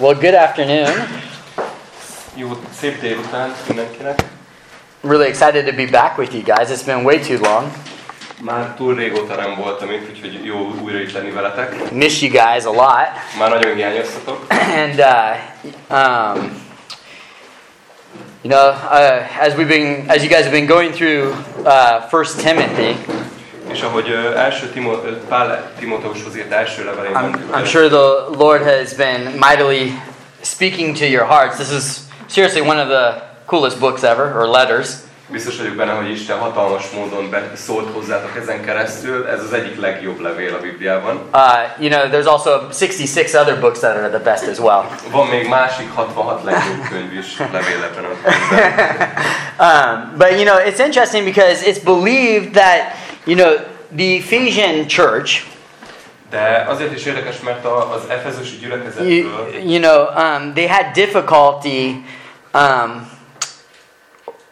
Well, good afternoon. Jó, szép délután mindenkinek. I'm really excited to be back with you guys. It's been way too long. Már túl régóta nem voltam itt, úgyhogy jó újra itt lenni veletek. Miss you guys a lot. Már nagyon hiányoztatok. And, uh, um, you know, uh, as we've been, as you guys have been going through uh, First Timothy, És ahogy első Timo, ö, Pál Timóteushoz írt első levelén I'm, I'm sure the Lord has been mightily speaking to your hearts. This is seriously one of the coolest books ever, or letters. biztos vagyok benne, hogy Isten hatalmas módon szólt hozzátok ezen keresztül. Ez az egyik legjobb levél a Bibliában. Uh, you know, there's also 66 other books that are the best as well. Van még másik 66 legjobb könyv is levél ebben a könyvben. Um, but you know, it's interesting because it's believed that you know the Ephesian church, De azért is érdekes, mert az Efezusi you, you know, um, they had difficulty um,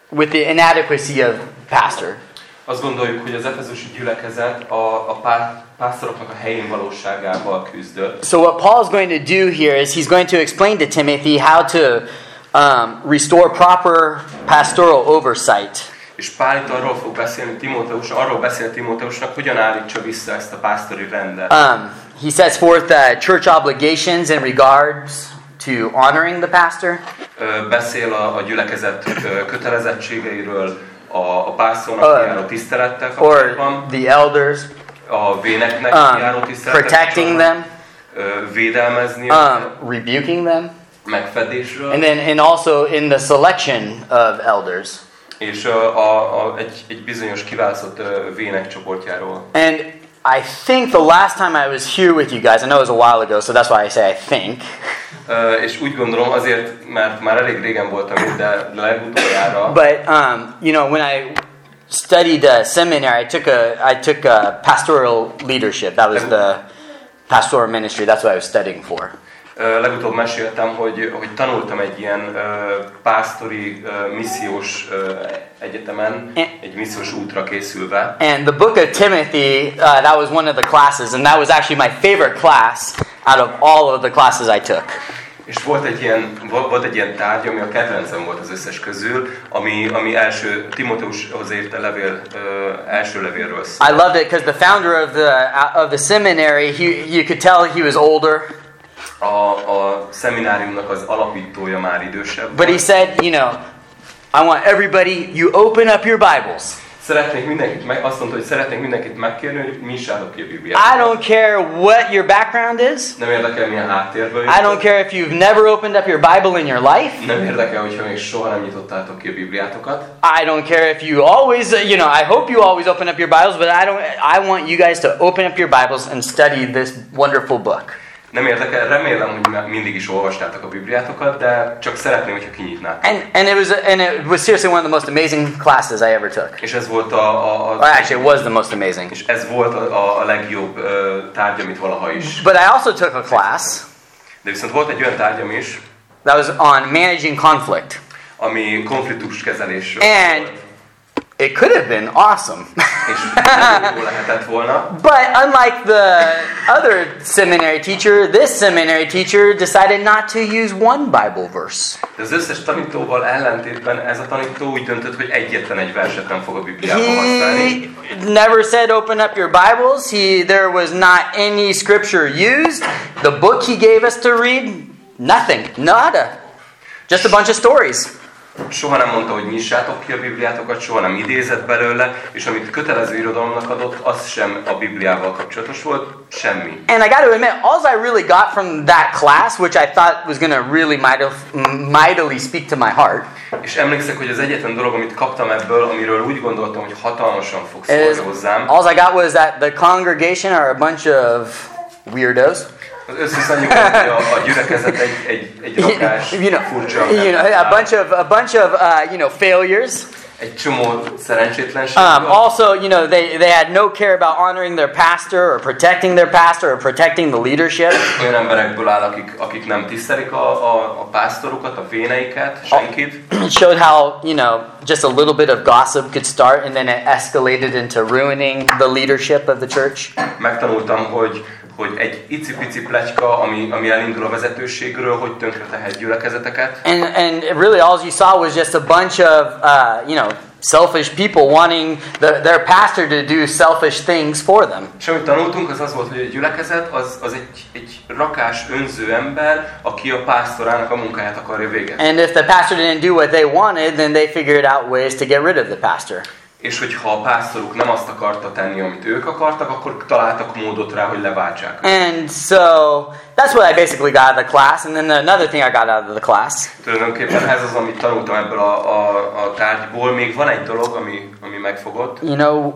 with the inadequacy of pastor. Azt gondoljuk, hogy az Efezusi gyülekezet a, a pá, pásztoroknak a helyén valóságával küzdött. So what Paul's going to do here is he's going to explain to Timothy how to um, restore proper pastoral oversight. És Pál itt arról fog beszélni Timóteus, arról beszél Timóteusnak, hogyan állítsa vissza ezt a pásztori rendet. Um, he sets forth uh, church obligations in regards to honoring the pastor. Ö, Beszél a, a gyülekezet ö, kötelezettségeiről, a, a pásztornak Uh, járó tisztelettel or kapcsolatban, the elders, a véneknek járó um, tisztelettel protecting them, ö, védelmezni um, rebuking them, megfedésről, and then and also in the selection of elders. És a, a, egy, egy bizonyos kiválasztott ö, vének csoportjáról. And I think the last time I was here with you guys, I know it was a while ago, so that's why I say I think. Ö, És úgy gondolom azért, mert már elég régen voltam itt, de legutoljára, But um, you know, when I studied uh, seminary, I took a I took a pastoral leadership. That was the pastoral ministry. That's what I was studying for. Legutóbb meséltem, hogy, hogy tanultam egy ilyen pásztori missziós egyetemen, egy missziós útra készülve. And the book of Timothy, uh, that was one of the classes, and that was actually my favorite class out of all of the classes I took. És volt egy ilyen, vo- volt egy ilyen tárgy, ami a kedvencem volt az összes közül, ami, ami első Timóteushoz érte levél, ö, első levélről szól. I loved it because the founder of the of the seminary, he, you could tell he was older, A, a szemináriumnak az alapítója már idősebb. but he said, you know, I want everybody, you open up your Bibles. Szeretnék mindenkit meg, azt mondta, hogy szeretnék mindenkit megkérni, hogy nyissátok ki a Bibliát. I don't care what your background is. Nem érdekel, milyen háttérből I don't care if you've never opened up your Bible in your life. Nem érdekel, hogyha még soha nem nyitottátok ki a Bibliátokat. I don't care if you always, you know, I hope you always open up your Bibles, but I don't I want you guys to open up your Bibles and study this wonderful book. Nem érdekel, remélem, hogy mindig is olvastátok a Bibliátokat, de csak szeretném, hogyha kinyitnák. And and it was and it was seriously one of the most amazing classes I ever took. És ez volt a, a, a Well, actually, it was the most amazing. és ez volt a, a, legjobb ö, tárgy, amit valaha is. But I also took a class De viszont volt egy olyan tárgyam is, that was on managing conflict. ami konfliktus kezelésről And szólt. It could have been awesome. És nagyon jó lehetett volna. but unlike the other seminary teacher, this seminary teacher decided not to use one Bible verse. De az összes tanítóval ellentétben ez a tanító úgy döntött, hogy egyetlen egy verset nem fog a Bibliában használni. He never said open up your Bibles. He there was not any scripture used. The book he gave us to read, nothing, nada. Just a bunch of stories. Soha nem mondta, hogy nyissátok ki a Bibliátokat, soha nem idézett belőle, és amit kötelező irodalomnak adott, az sem a Bibliával kapcsolatos volt, semmi. And I got to admit, all I really got from that class, which I thought was going to really mightily, speak to my heart, És emlékszek, hogy az egyetlen dolog, amit kaptam ebből, amiről úgy gondoltam, hogy hatalmasan fog szólni hozzám, all I got was that the congregation are a bunch of weirdos. Az a, a gyülekezet egy, egy, egy rakás, you know, furcsa, you know, a bunch of a bunch of uh, you know failures. egy csomó szerencsétlenség. Um, also, you know, they, they had no care about honoring their pastor or protecting their pastor or protecting the leadership. Olyan emberekből áll, akik, akik nem tisztelik a, a, a pásztorukat, a véneiket, senkit. It showed how, you know, just a little bit of gossip could start and then it escalated into ruining the leadership of the church. Megtanultam, hogy, hogy egy icipici pletyka, ami, ami elindul a vezetőségről, hogy tönkre tehet gyülekezeteket. And, and really all you saw was just a bunch of, uh, you know, selfish people wanting the, their pastor to do selfish things for them. És amit tanultunk, az az volt, hogy a gyülekezet az, az egy, egy rakás önző ember, aki a pásztorának a munkáját akarja végezni. And if the pastor didn't do what they wanted, then they figured out ways to get rid of the pastor. És hogyha a pásztoruk nem azt akarta tenni, amit ők akartak, akkor találtak módot rá, hogy leváltsák. And so that's what I basically got out of the class. And then another thing I got out of the class Tulajdonképpen ez az, amit tanultam ebből a, a, a tárgyból. Még van egy dolog, ami, ami megfogott. you know,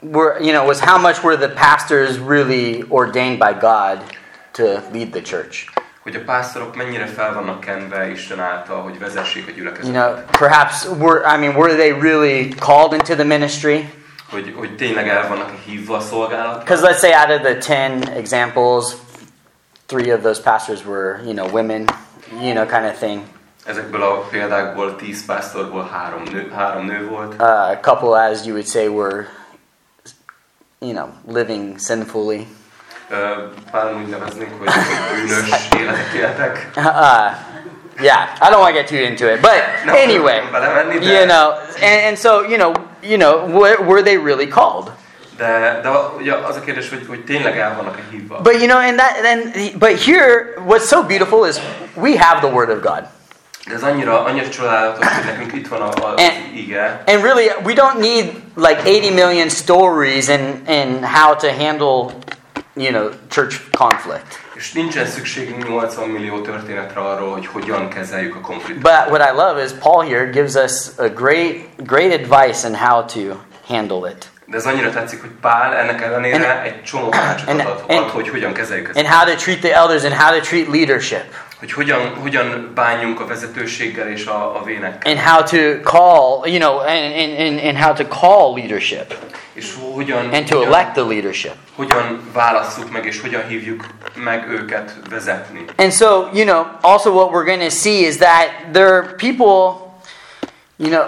were you know was how much were the pastors really ordained by God to lead the church? Hogy a pásztorok mennyire fel vannak kenve Isten által, hogy vezessék a You gyülekezetet. know, perhaps were I mean, were they really called into the ministry? Hogy, hogy tényleg el vannak hívva a szolgálat. Because let's say out of the ten examples, three of those pastors were you know women, you know, kind of thing. Ezekből a példákból tíz pásztorból három nő, három nő volt. Uh, a couple, as you would say, were you know living sinfully. Ö, úgy neveznénk, hogy bűnös életet éltek. Uh, yeah, I don't want to get too into it, but Nem anyway. akarok belemenni, de- you know and, and so you know you know were, were they really called De, de ugye az a kérdés, hogy, hogy tényleg el vannak-e hívva. but you know and that then but here what's so beautiful is we have the word of god De ez annyira, annyira csodálatos, hogy nekünk itt van a, a, And- ige, and really we don't need like 80 million stories and in how to handle you know church conflict és nincsen szükségünk 80 millió történetre arról, hogy hogyan kezeljük a konfliktust. but what i love is paul here gives us a great great advice on how to handle it De ez annyira tetszik, hogy Pál ennek ellenére And- egy csomó tanácsot ad, hogy hogyan kezeljük ezt. and how to treat the elders and how to treat leadership Hogy hogyan, hogyan bánjunk a vezetőséggel és a, a vénekkel. and how to call you know and, and, and, and how to call leadership És hogyan, and to hogyan, elect the leadership. hogyan válasszuk meg, és hogyan hívjuk meg őket vezetni. And so, you know, also what we're going to see is that there are people, you know,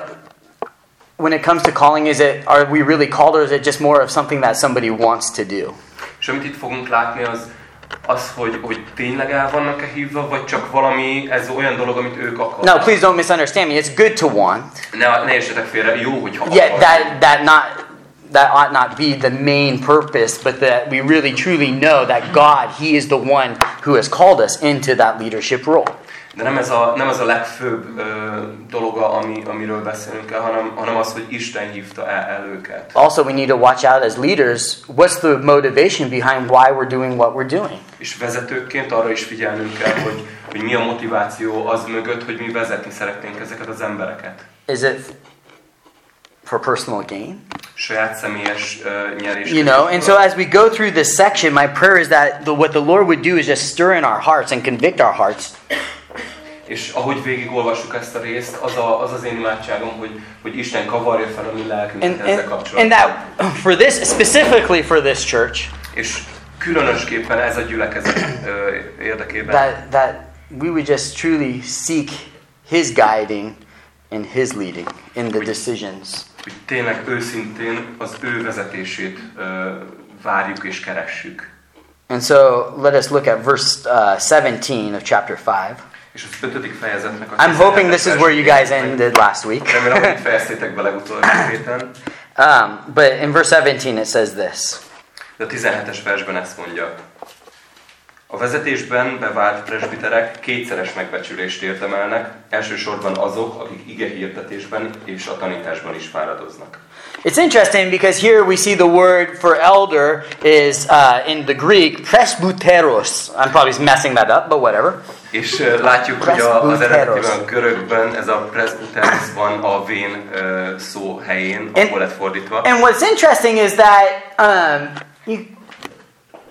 when it comes to calling, is it are we really called or is it just more of something that somebody wants to do? És amit itt fogunk látni, az az, hogy, hogy tényleg el vannak-e hívva, vagy csak valami, ez olyan dolog, amit ők akarnak. No, please don't misunderstand me. It's good to want. Ne, ne értsetek félre, jó, hogyha Yet akarnak. that that not that ought not be the main purpose, but that we really truly know that God, He is the one who has called us into that leadership role. De nem ez a, nem ez a legfőbb ö, dologa, ami, amiről beszélünk kell, hanem, hanem az, hogy Isten hívta el, el őket. Also, we need to watch out as leaders. What's the motivation behind why we're doing what we're doing? És vezetőkként arra is figyelnünk kell, hogy, hogy mi a motiváció az mögött, hogy mi vezetni szeretnénk ezeket az embereket. Is it for personal gain? Saját személyes nyerés. You know, and so as we go through this section, my prayer is that the, what the Lord would do is just stir in our hearts and convict our hearts És ahogy végigolvassuk ezt a részt, az, a, az az én imádságom, hogy, hogy Isten kavarja fel a mi lelkünket and, ezzel kapcsolatban. and that for this specifically for this church És különösképpen ez a gyülekezet ö, érdekében, that that we would just truly seek his guiding and his leading in the decisions hogy tényleg őszintén az ő vezetését ö, várjuk és keressük. and so let us look at verse uh, 17 of chapter 5 És az ötödik fejezetnek a i'm hoping 17. this is where you guys ended last week. Um, but in verse 17 it says this. De a 17-es versben ezt mondja. A vezetésben bevált presbiterek kétszeres megbecsülést érdemelnek, elsősorban azok, akik ige hirdetésben és a tanításban is fáradoznak. It's interesting because here we see the word for elder is uh, in the Greek presbyteros. I'm probably messing that up, but whatever. És ö, látjuk, hogy a, az eredetiben görögben ez a presbyteros van a vén ö, szó helyén, ahol lett fordítva. And what's interesting is that um, you,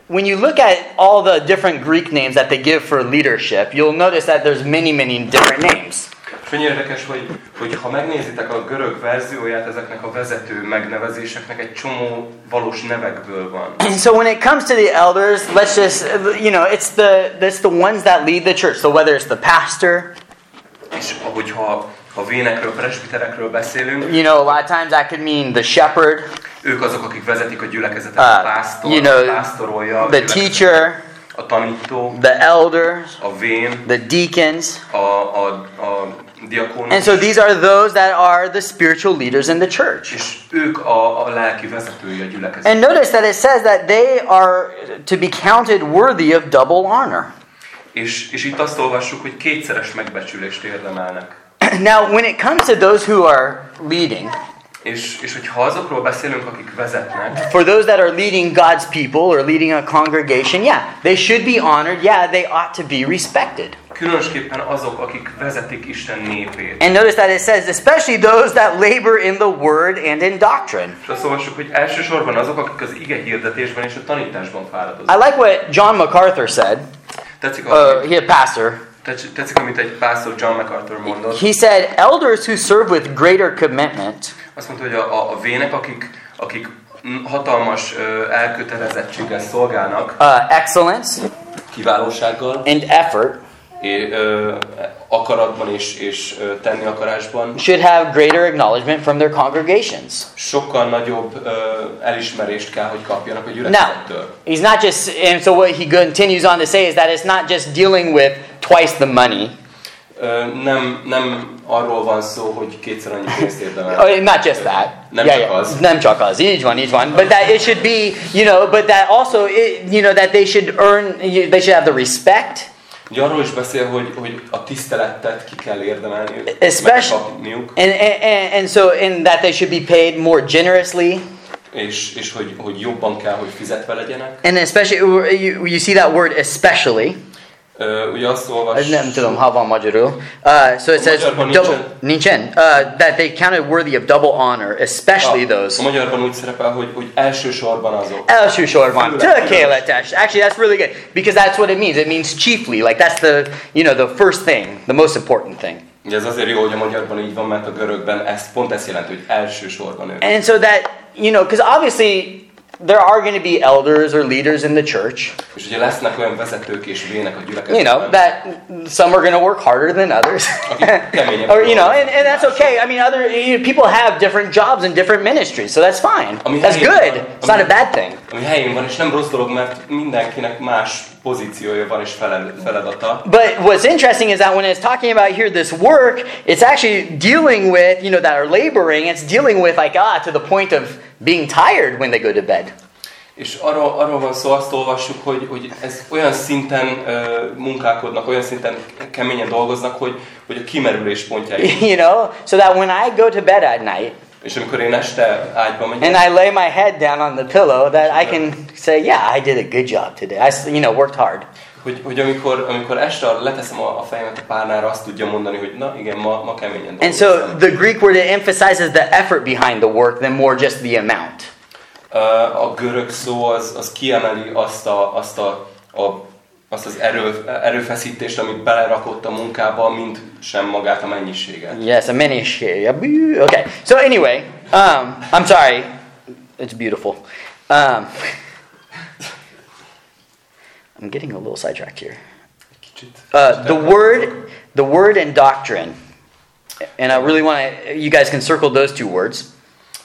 when you look at all the different Greek names that they give for leadership, you'll notice that there's many, many different names. És nagyon érdekes, hogy, hogy ha megnézitek a görög verzióját ezeknek a vezető megnevezéseknek, egy csomó valós nevekből van. And so when it comes to the elders, let's just you know, it's the it's the ones that lead the church. So whether it's the pastor, És ahogyha Ha vénekről, presbiterekről beszélünk, you know, a lot of times that could mean the shepherd, ők azok, akik vezetik a gyülekezetet, Uh, a pásztor, you know, pásztorolja, the teacher, a tanító, the elders, a vén, the deacons. a, a, a diakónus, And so these are those that are the spiritual leaders in the church. és ők a, a lelki vezetői a gyülekezetnek. And notice that it says that they are to be counted worthy of double honor. És, és itt azt olvassuk, hogy kétszeres megbecsülést érdemelnek. Now, when it comes to those who are leading, És, és hogyha azokról beszélünk, akik vezetnek, for those that are leading God's people or leading a congregation, yeah, they should be honored. Yeah, they ought to be respected. különösképpen azok, akik vezetik Isten népét. And notice that it says, especially those that labor in the word and in doctrine. És azt olvassuk, hogy elsősorban azok, akik az ige hirdetésben és a tanításban I like what John MacArthur said. Tetszik, Uh, he a pastor. Tetszik, amit egy pásztor John MacArthur mondott. He said, elders who serve with greater commitment Azt mondta, hogy a, a, vének, akik, akik hatalmas ö, elkötelezettséggel szolgálnak, uh, excellence kiválósággal, and effort ö, akaratban és, és tenni akarásban, should have greater acknowledgement from their congregations. sokkal nagyobb ö, elismerést kell, hogy kapjanak a Now, gyülekezettől. he's not just, and so what he continues on to say is that it's not just dealing with twice the money. Ö, nem, nem arról van szó, hogy kétszer annyi pénzt érdemel. Oh, not just that. Nem yeah, csak yeah. az. Nem csak az. Így van, így van. But that it should be, you know, but that also, it, you know, that they should earn, they should have the respect, Ugye arról is beszél, hogy, hogy a tiszteletet ki kell érdemelni, meg Especially- kapniuk, and, and, and so, and that they should be paid more generously. és, és hogy, hogy jobban kell, hogy fizetve legyenek. And especially, you, you see that word especially. Ö, ugye azt olvas, Nem tudom, ha van magyarul. Uh, so it says, double, nincsen. Uh, that they counted worthy of double honor, especially a, those. a magyarban úgy szerepel, hogy, hogy elsősorban azok. Elsősorban. Tökéletes. Actually, that's really good because that's what it means. It means chiefly. Like that's the, you know, the first thing, the most important thing. Ugye ez azért jó, hogy a magyarban így van, mert a görögben ez, pont ezt jelenti, hogy elsősorban ők. And so that, you know, because obviously there are going to be elders or leaders in the church, És ugye lesznek olyan vezetők és vének a you know, that some are going to work harder than others. Or, you know, and, and that's okay. I mean, other you know, people have different jobs and different ministries, so that's fine. Ami That's good. van. It's not a bad thing. Ami helyén van, és nem rossz dolog, mert mindenkinek más pozíciója van és feladata. But what's interesting is that when it's talking about here this work, it's actually dealing with, you know, that are laboring, it's dealing with like, ah, to the point of being tired when they go to bed. És arról, arról van szó, azt olvassuk, hogy, hogy ez olyan szinten ö, munkálkodnak, olyan szinten keményen dolgoznak, hogy, hogy a kimerülés pontjáig. you know, so that when I go to bed at night És amikor én este ágyba and megyek, I lay my head down on the pillow, that I can say, yeah, I did a good job today. I, you know, worked hard. hogy, hogy amikor, amikor este leteszem a, a fejemet a párnára, azt tudja mondani, hogy na igen, ma, ma keményen And so the Greek word it emphasizes the effort behind the work than more just the amount. Ö, a görög szó az, az kiemeli azt, a, azt, a, a, azt az erő, erőfeszítést, amit belerakott a munkába, mint sem magát a mennyiséget. Yes, a minish. Okay. So anyway, um, I'm sorry. It's beautiful. Um, I'm getting a little sidetracked here. Uh, the word, the word and doctrine, and I really want to. You guys can circle those two words.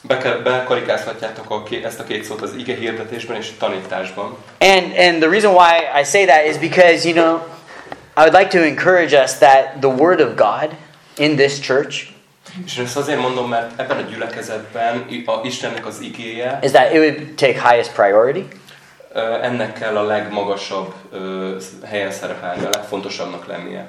Beke- Bekarikázhatjátok a ezt a két szót az ige hirdetésben és tanításban. And and the reason why I say that is because you know, I would like to encourage us that the word of God in this church És ezt azért mondom, mert ebben a gyülekezetben a Istennek az igéje, is that it would take highest priority. ennek kell a legmagasabb helyen szerepelni, a legfontosabbnak lennie.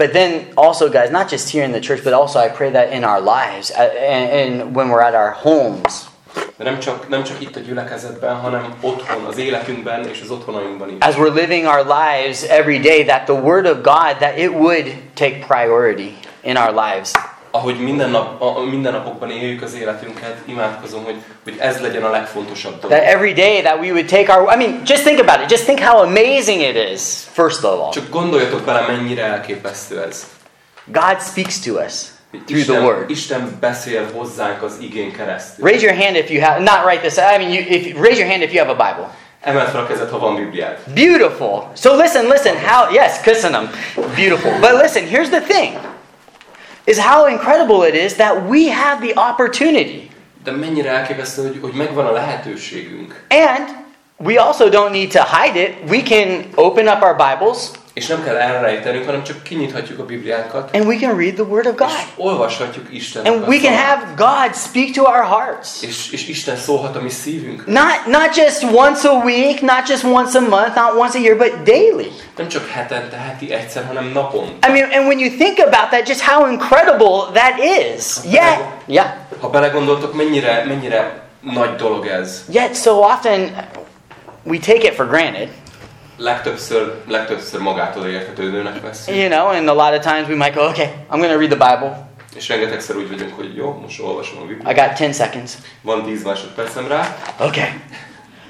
But then also, guys, not just here in the church, but also I pray that in our lives uh, and, and when we're at our homes, De nem csak, nem csak itt a gyülekezetben, hanem otthon, az életünkben és az otthonainkban is. as we're living our lives every day, that the Word of God, that it would take priority in our lives. Ahogy minden, nap, a, minden napokban éljük az életünket, imádkozom, hogy, hogy ez legyen a legfontosabb dolog. That every day that we would take our, I mean, just think about it. Just think how amazing it is, first of all. Csak gondoljatok bele, mennyire elképesztő ez. God speaks to us through the Isten, Word. Isten beszél hozzánk az igén keresztül. Raise your hand if you have, not write this, I mean, you, if, raise your hand if you have a Bible. Emeld fel a kezed, ha van Bibliád. Beautiful. So listen, listen, how, yes, köszönöm. Beautiful. But listen, here's the thing. Is how incredible it is that we have the opportunity. De mennyire elképesztő, hogy, hogy megvan a lehetőségünk. And we also don't need to hide it. We can open up our Bibles És nem kell elrejtenünk, hanem csak kinyithatjuk a Bibliánkat, and we can read the Word of és God. olvashatjuk Istennek And we can have God speak to our hearts. És, és Isten szólhat a mi szívünk. Not, not just once a week, not just once a month, not once a year, but daily. Nem csak hetente, heti egyszer, hanem napon. I mean, and when you think about that, just how incredible that is. Yet, yeah, Ha belegondoltok, mennyire, mennyire nagy dolog ez. yet so often we take it for granted, Legtöbbször, legtöbbször magától értetődőnek veszünk. you know, and a lot of times we might go, okay, I'm going to read the Bible. És rengetegszer úgy vagyunk, hogy jó, most olvasom a I Bibliát. I got 10 seconds. Van 10 másodpercem rá. Okay.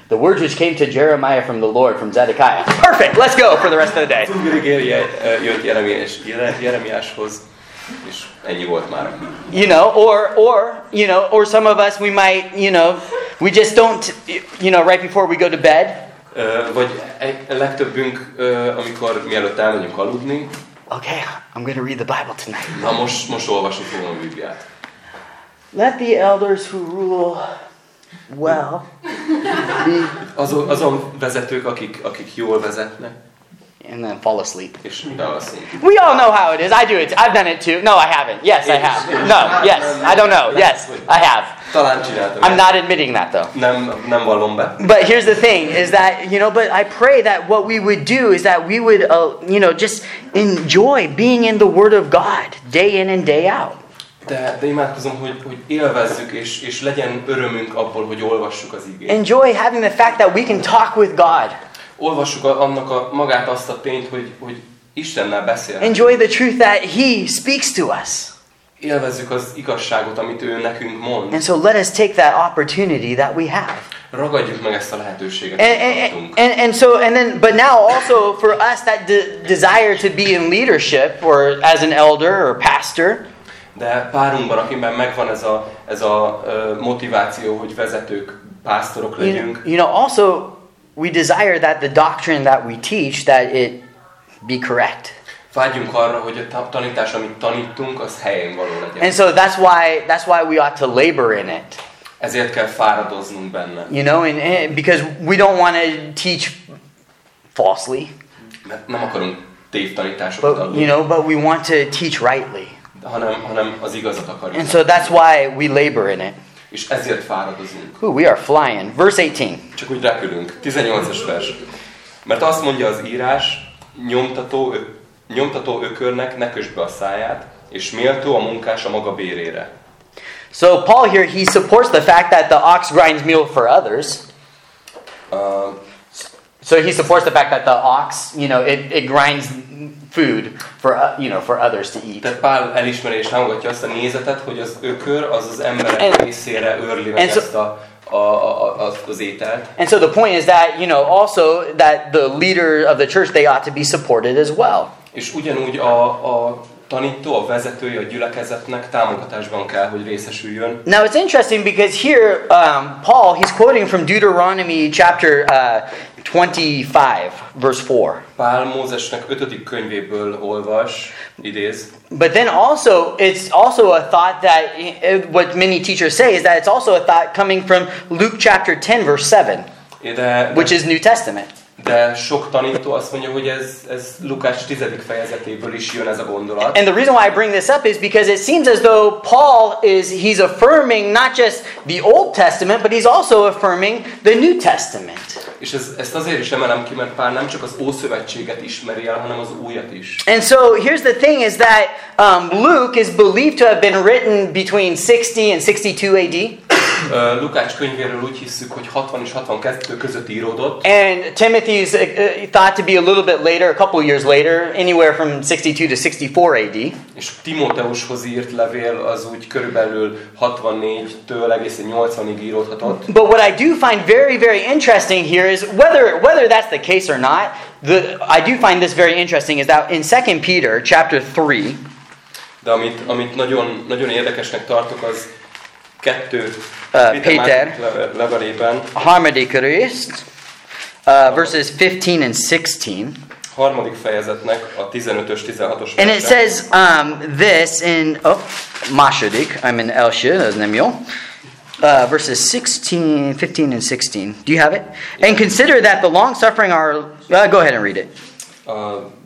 The words which came to Jeremiah from the Lord from Zedekiah. Perfect. Let's go for the rest of the day. Jött Jeremiás, Jeremiáshoz, és ennyi volt már. You know, or or you know, or some of us we might, you know, we just don't, you know, right before we go to bed. Vagy legtöbbünk, amikor mielőtt elmegyünk aludni, Okay, I'm going to read the Bible tonight. na most, most olvasni fogom a Bibliát. Let the elders who rule well be, Azon, azon vezetők, akik, akik jól vezetnek, and then fall asleep. és bealszunk. We all know how it is. I do it. I've done it too. No, I haven't. Yes, I have. No, yes, I don't know. Yes, I have. I'm not admitting that though. Nem, nem vallom. But here's the thing is that, you know, but I pray that what we would do is that we would, uh, you know, just enjoy being in the Word of God day in and day out. De, de imádkozom, hogy, hogy élvezzük, és, és legyen örömünk abból, hogy olvassuk az igét. Enjoy having the fact that we can talk with God. Olvassuk annak a, magát azt a tényt, hogy, hogy Istennel beszél. Enjoy the truth that He speaks to us. Élvezzük az igazságot, amit ő nekünk mond. And so let us take that opportunity that we have. Ragadjuk meg ezt a lehetőséget, And, and, and, and so, and then, but now also for us that de- desire to be in leadership or as an elder or pastor, De párunkban, akiben megvan ez a, ez a ö, motiváció, hogy vezetők, pásztorok you legyünk, you know, also we desire that the doctrine that we teach that it be correct. vágyjunk arra, hogy a ta- tanítás, amit tanítunk, az helyén való legyen. And so that's why that's why we ought to labor in it. Ezért kell fáradoznunk benne. You know, and, and because we don't want to teach falsely, Mert nem akarunk tévtanításokat adni, you know, but we want to teach rightly. hanem, hanem az igazat akarjuk. And so that's why we labor in it. És ezért fáradozunk. Ooh, we are flying. Verse 18. Csak úgy repülünk. 18-as vers. Mert azt mondja az írás, nyomtató, ö- nyomtató ökörnek ne kösd be a száját, és méltó a munkás a maga bérére. So Paul here he supports the fact that the ox grinds meal for others. Uh, So he supports the fact that the ox, you know, it, it grinds food for uh, you know for others to eat. tehát Pál elismeri és támogatja azt a nézetet, hogy az ökör az az emberek And- részére őrli meg so- ezt a, a, a, a, az ételt. And so the point is that you know also that the leader of the church they ought to be supported as well. És ugyanúgy a, a tanító, a vezetője a gyülekezetnek támogatásban kell, hogy részesüljön. Now it's interesting because here um, Paul he's quoting from Deuteronomy chapter uh, 25 verse 4. Pál Mózesnek ötödik könyvéből olvas, idéz, But then also it's also a thought that what many teachers say is that it's also a thought coming from Luke chapter 10 verse 7, de, which is New Testament. de sok tanító azt mondja, hogy ez, ez Lukács 10. fejezetéből is jön ez a gondolat. And the reason why I bring this up is because it seems as though Paul is he's affirming not just the Old Testament, but he's also affirming the New Testament. És ez, ezt azért is emelem ki, mert Pál nem csak az Ószövetséget ismeri el, hanem az újat is. And so here's the thing is that um, Luke is believed to have been written between 60 and 62 AD. Lukács könyvéről úgy hiszük, hogy 60 és 62 között íródott, And Timothy's uh, uh, thought to be a little bit later, a couple years later, anywhere from 62 to 64 AD. és Timóteushoz írt levél az úgy körülbelül 64-től egészen 80-ig íródhatott. But what I do find very, very interesting here is whether whether that's the case or not. The, I do find this very interesting is that in 2 Peter chapter 3, De amit, amit nagyon, nagyon érdekesnek tartok, az kettő Uh, Péter Péter. második leve- levelében, harmadikörést, uh, verses 15 and 16. Harmadik fejezetnek a 15-ös, 16-os And it says um, this in oh, második, I'm in első, ez nem jó. Uh, verses 16, 15, and 16. Do you have it? And consider that the long suffering are. Uh, go ahead and read it. Uh,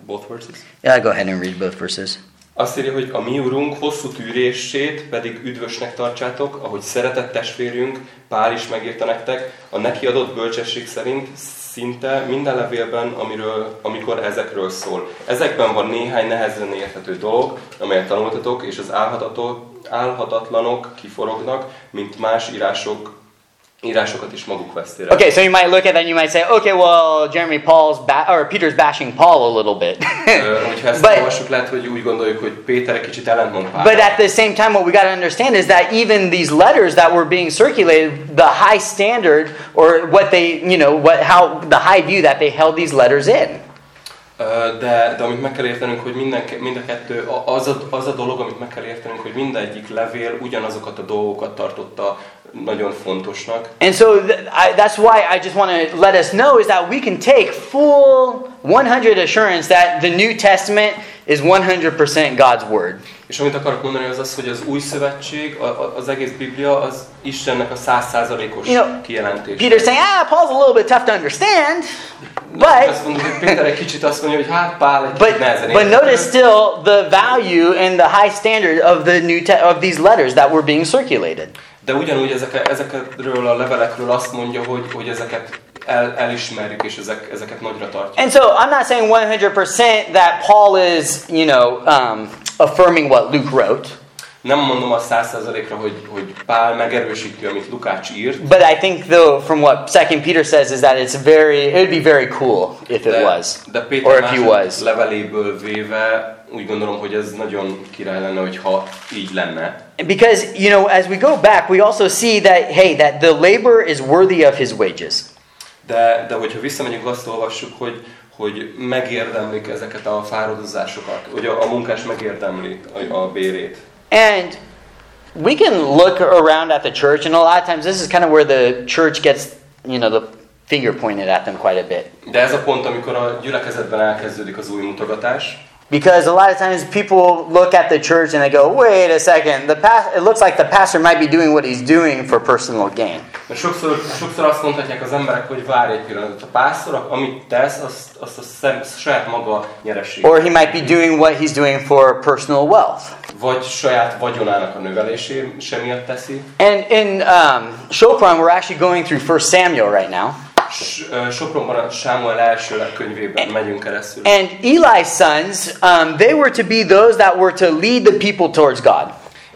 both verses. Yeah, go ahead and read both verses. Azt írja, hogy a mi úrunk hosszú tűrését pedig üdvösnek tartsátok, ahogy szeretett testvérünk, Pál is megírta nektek, a neki adott bölcsesség szerint szinte minden levélben, amiről, amikor ezekről szól. Ezekben van néhány nehezen érthető dolog, amelyet tanultatok, és az álhatatlanok kiforognak, mint más írások írásokat is maguk vesztére. Okay, so you might look at that and you might say, okay, well, Jeremy Paul's ba- or Peter's bashing Paul a little bit. Hogyha ezt But- olvassuk, lehet, hogy úgy gondoljuk, hogy Péter egy kicsit ellentmond Pál. But at the same time, what we got to understand is that even these letters that were being circulated, the high standard or what they, you know, what how the high view that they held these letters in. De, de amit meg kell értenünk, hogy minden, mind a kettő, az a, az a dolog, amit meg kell értenünk, hogy mindegyik levél ugyanazokat a dolgokat tartotta nagyon fontosnak. And so th- I, that's why I just want to let us know is that we can take full 100 assurance that the New Testament is 100% God's word. És amit akarok mondani az az, hogy az új szövetség, az egész Biblia, az Istennek a százszázalékos You know, kijelentés. Peter's saying, ah, Paul's a little bit tough to understand, but Azt mondom, hogy Péter egy kicsit azt mondja, hogy hát Pál egy but nehezen but notice still the value and the high standard of the new te- of these letters that were being circulated. De ugyanúgy ezek, ezekről a levelekről azt mondja, hogy, hogy ezeket el, elismerjük, és ezek, ezeket nagyra tartjuk. And so I'm not saying 100% that Paul is, you know, um, affirming what Luke wrote, Nem mondom azt száz százalékra, hogy, hogy Pál megerősíti, amit Lukács írt, but I think though from what Second Peter says is that it's very, it would be very cool if it de, was, de or Péter if he was. leveléből véve úgy gondolom, hogy ez nagyon király lenne, hogyha így lenne. Because you know, as we go back, we also see that hey, that the laborer is worthy of his wages. De, de hogyha visszamegyünk, azt olvassuk, hogy, hogy megérdemlik ezeket a fáradozásokat, hogy a, a munkás megérdemli a, a bérét. And we can look around at the church, and a lot of times this is kind of where the church gets, you know, the finger pointed at them quite a bit. De ez a pont, amikor a gyülekezetben elkezdődik az új mutogatás, Because a lot of times people look at the church and they go, wait a second, the pas- it looks like the pastor might be doing what he's doing for personal gain. sokszor, sokszor azt mondhatják az emberek, hogy várj egy pillanatot, a pásztor, amit tesz, azt, azt a szem, saját maga nyereség. Or he might be doing what he's doing for personal wealth. Vagy saját vagyonának a növelésé sem miatt teszi. And in um, we're actually going through First Samuel right now. Sopronban a Sámuel első könyvében megyünk keresztül. And Eli's sons, um, they were to be those that were to lead the people towards God.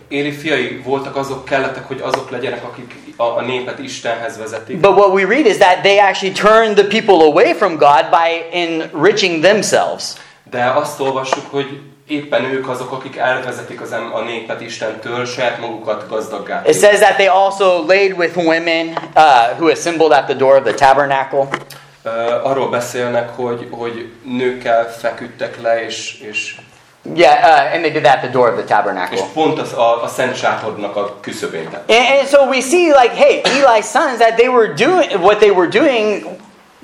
Éli fiai voltak azok, kellettek, hogy azok legyenek, akik a, a népet Istenhez vezetik. But what we read is that they actually turned the people away from God by enriching themselves. De azt olvassuk, hogy éppen ők azok, akik elvezetik az a népet Istentől, saját magukat gazdaggá. It says that they also laid with women uh, who assembled at the door of the tabernacle. Ö, Arról beszélnek, hogy, hogy nőkkel feküdtek le, és, és, Yeah, uh, and they did that at the door of the és tabernacle. pont az a, a Szent Sátornak a küszöbén. And, and so we see, like, hey, Eli's sons that they were doing what they were doing.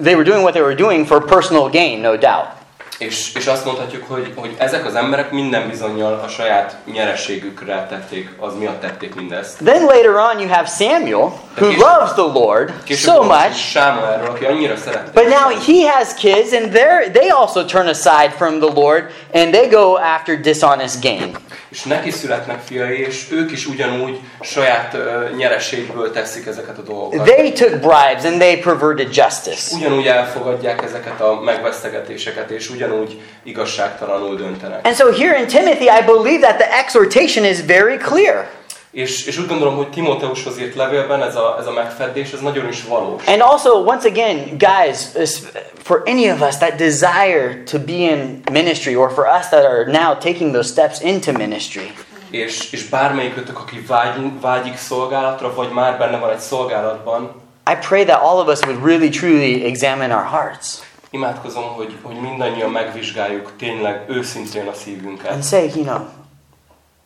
They were doing what they were doing for personal gain, no doubt. És, és azt mondhatjuk, hogy, hogy ezek az emberek minden bizonyal a saját nyerességükre tették, az miatt tették mindezt. Then later on, you have Samuel, who loves the Lord so much, Sámuelről, aki annyira szerette. but now he has kids, and they also turn aside from the Lord, and they go after dishonest gain. És neki születnek fiai, és ők is ugyanúgy saját ö, nyereségből teszik ezeket a dolgokat. They took bribes and they perverted justice. Ugyanúgy elfogadják ezeket a megvesztegetéseket, és ugyanúgy igazságtalanul döntenek. And so here in Timothy, I believe that the exhortation is very clear. És, és úgy gondolom, hogy Timóteushoz írt levélben ez a, ez a megfedés, ez nagyon is valós. And also, once again, guys, for any of us that desire to be in ministry, or for us that are now taking those steps into ministry, És, és bármelyikőtök, aki vágy, vágyik szolgálatra, vagy már benne van egy szolgálatban, I pray that all of us would really truly examine our hearts imádkozom, hogy, hogy mindannyian megvizsgáljuk tényleg őszintén a szívünket, and say, you know,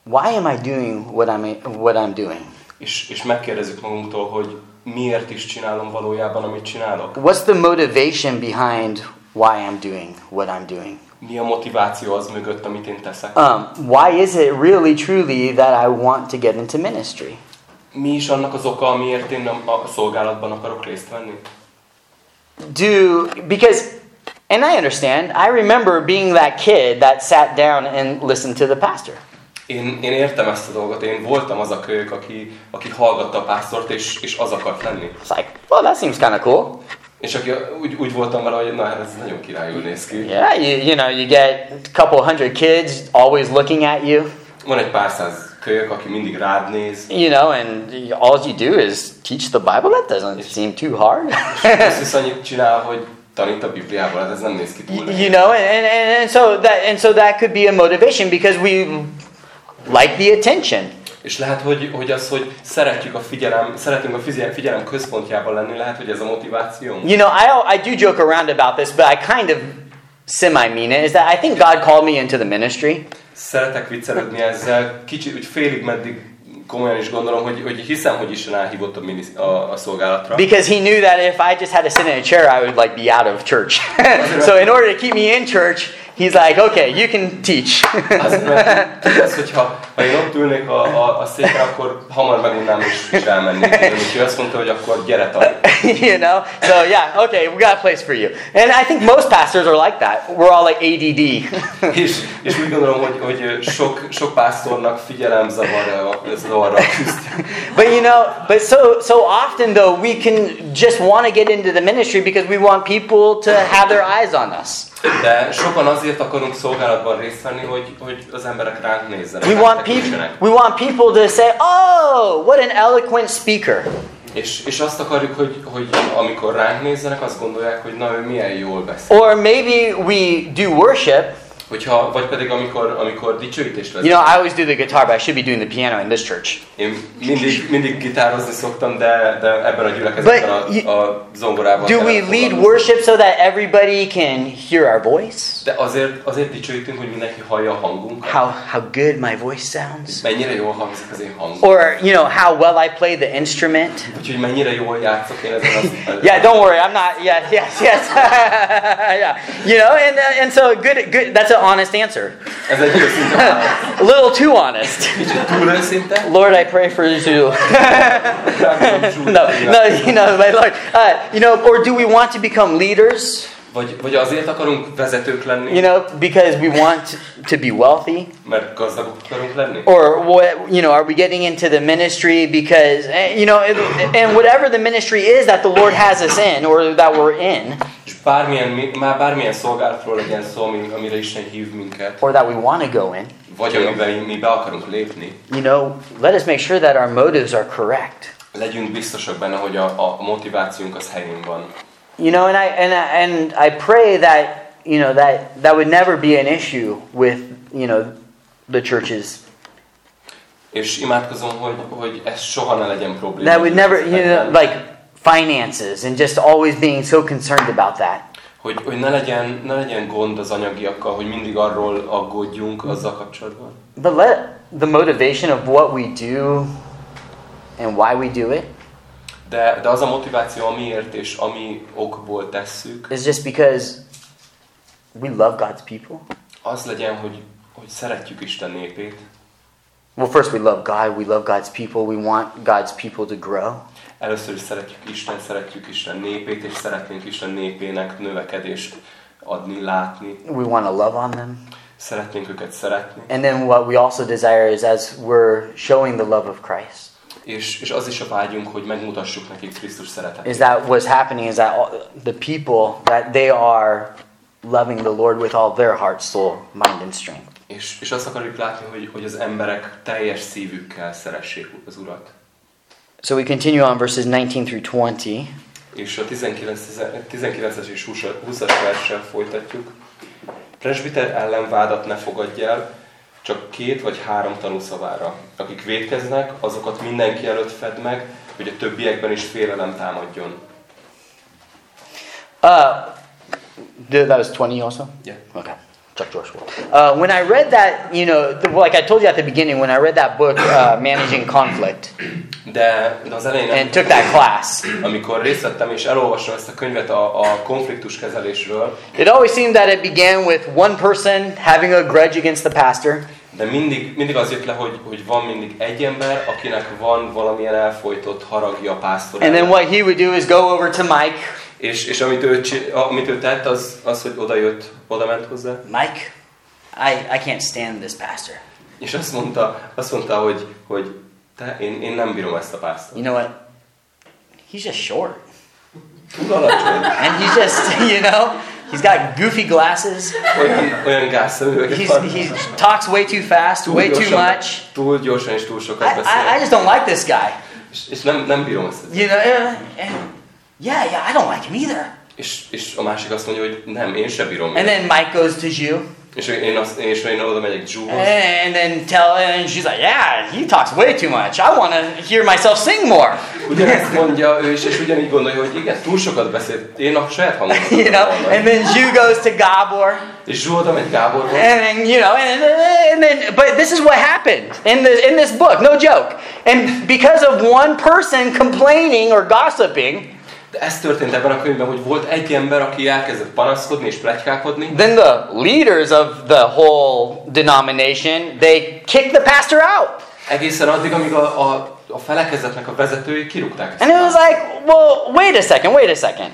why am I doing what I'm what I'm doing? és, és megkérdezzük magunktól, hogy miért is csinálom valójában, amit csinálok. What's the motivation behind why I'm doing what I'm doing. Mi a motiváció az mögött, amit én teszek? Um, why is it really, truly that I want to get into ministry? Mi is annak az oka, amiért én a szolgálatban akarok részt venni? Do because, and I understand. I remember being that kid that sat down and listened to the pastor. Én, én értem ezt a dolgot, én voltam az a kölyök, aki, aki hallgatta a pásztort, és, és az akart lenni. It's like, well, that seems kind of cool. És aki úgy, úgy voltam vele, hogy na hát ez nagyon királyul néz ki. Yeah, you, you know, you get a couple hundred kids always looking at you, Van egy pár száz kölyök, aki mindig rád néz, you know, and all you do is teach the Bible. That doesn't seem too hard. és hisz annyit csinál, hogy tanít a Bibliából, hát ez nem néz ki túl you know, and, and, and so that and so that could be a motivation because we like the attention. És lehet, hogy, hogy az, hogy szeretjük a figyelem, szeretünk a figyelem, figyelem központjában lenni, lehet, hogy ez a motiváció. You know, I I do joke around about this, but I kind of semi mean it. Is that I think God called me into the ministry Szeretek viccelődni ezzel, kicsit úgy félig meddig komolyan is gondolom, hogy, hogy hiszem, hogy Isten elhívott a, minisz, a, a szolgálatra. because He knew that if I just had to sit in a chair, I would like be out of church. so in order to keep me in church, He's like, okay, you can teach. Az, mert tudod, hogyha ha én ott ülnék a, a, a széken, akkor hamar megunnám és, és elmennék. Úgyhogy azt mondta, hogy akkor gyere tanulj. you know? So yeah, okay, we got a place for you. And I think most pastors are like that. We're all like ADD. És, és úgy gondolom, hogy, hogy sok, sok pásztornak figyelemzavarra zavarra küzd. but you know, but so so often though we can just want to get into the ministry because we want people to have their eyes on us. De sokan azért akarunk szolgálatban részt venni, hogy, hogy az emberek ránk nézzenek. We want people we want people to say, "Oh, what an eloquent speaker." És, és azt akarjuk, hogy, hogy amikor ránk nézzenek, azt gondolják, hogy na ő milyen jól beszél. Or maybe we do worship. Hogyha, vagy pedig amikor, amikor dicsőítést You know. I always do the guitar, but I should be doing the piano in this church. Én mindig, mindig gitározni szoktam, de, de ebben a gyülekezetben a, a zongorában Do we lead worship so that everybody can hear our voice? De azért, azért dicsőítünk, hogy mindenki hallja a hangunkat. How how good my voice sounds? Mennyire jól hangzik az én hangom. Or, you know, how well I play the instrument? Úgyhogy mennyire jól játszok én ezen az... Yeah, don't worry, I'm not. Yeah, yes, yes. yeah, you know, and and so good, good. That's honest answer. Ez egy őszinte válasz. A little too honest. Kicsit túl őszinte. Lord, I pray for you. to- Rágom, Zsúl, no, no, you know, my Lord. Uh, you know, or do we want to become leaders? Vagy, vagy azért akarunk vezetők lenni, You know, because we want to be wealthy, mert gazdagok akarunk lenni? or what? You know, are we getting into the ministry because eh, you know, and- whatever the ministry is that the Lord has us in, or that we're in, És bármilyen, mi- már bármilyen szolgálatról legyen szó, ami- amire Isten hív minket, or that we want to go in. vagy amiben mi be akarunk lépni, You know, let us make sure that our motives are correct. legyünk biztosak benne, hogy a, a motivációnk az helyén van. You know, and I and I, and I pray that you know that that would never be an issue with you know the churches. És imádkozom, hogy, hogy ez soha ne legyen probléma. That would never you know like finances and just always being so concerned about that. hogy, hogy ne, legyen, ne legyen gond az anyagiakkal, hogy mindig arról aggódjunk azzal kapcsolatban. But let the motivation of what we do and why we do it De, de az a motiváció, amiért és ami okból tesszük, is just because we love God's people. az legyen, hogy, hogy szeretjük Isten népét. Well, first we love God, we love God's people, we want God's people to grow. Először is szeretjük Isten, szeretjük Isten népét, és szeretnénk Isten népének növekedést adni, látni. We want to love on them. Szeretnénk őket szeretni. And then what we also desire is as we're showing the love of Christ, És, és az is a vágyunk, hogy megmutassuk nekik Krisztus is szeretetét. that what's happening is that all, the people that they are loving the Lord with all their heart, soul, mind, and strength. És, és azt akarjuk látni, hogy, hogy az emberek teljes szívükkel szeressék az Urat. So we continue on verses 19 through 20. És a 19, 19-es és 20 20-as verssel folytatjuk. Presbiter ellen vádat ne fogadj el, csak két vagy három tanúszavára. Akik védkeznek, azokat mindenki előtt fedd meg, hogy a többiekben is félelem támadjon. Uh, th- that was 20 also? Yeah. Okay. Gyors volt. Uh, when I read that, you know, the, like I told you at the beginning, when I read that book, uh, Managing Conflict, De, de az elején, and took that class, amikor részt vettem és elolvastam ezt a könyvet a, a konfliktus kezelésről, it always seemed that it began with one person having a grudge against the pastor, de mindig, mindig az jött le, hogy, hogy van mindig egy ember, akinek van valamilyen elfolytott haragja a pásztor and then what he would do is go over to Mike. És, és amit, ő, amit ő tett, az, az, hogy oda jött, oda ment hozzá, Mike, I, I can't stand this pastor. és azt mondta, azt mondta hogy, hogy te, én, én nem bírom ezt a pásztort. You know what? He's just short. And he's just, you know, he's got goofy glasses. olyan, olyan he talks way too fast, Túl way too gyorsan- much. Túl gyorsan és túl I, sokat I, I beszél. just don't like this guy. És, és nem, nem bírom ezt. You know, uh, and yeah, yeah, I don't like him either. És, és a másik azt mondja, hogy nem, én se bírom. And then Mike goes to Jew, És én, azt, és én oda megyek Zsúhoz, eh, and then tell, and she's like, yeah, he talks way too much. I want to hear myself sing more. Ugyanezt mondja ő is, és ugyanígy gondolja, hogy igen, túl sokat beszélt, én a saját hangomat You know, hallani. and then Jew goes to Gabor, És Zsú oda megy Gáborhoz, and then you know, and, and then, but this is what happened in the in this book, no joke. And because of one person complaining or gossiping, de ez történt ebben a könyvben, hogy volt egy ember, aki elkezdett panaszkodni és pletykálkodni, then the leaders of the whole denomination they kicked the pastor out. egészen addig, amíg a, a, a felekezetnek a vezetői kirúgták. And it was like, well, wait a second, wait a second.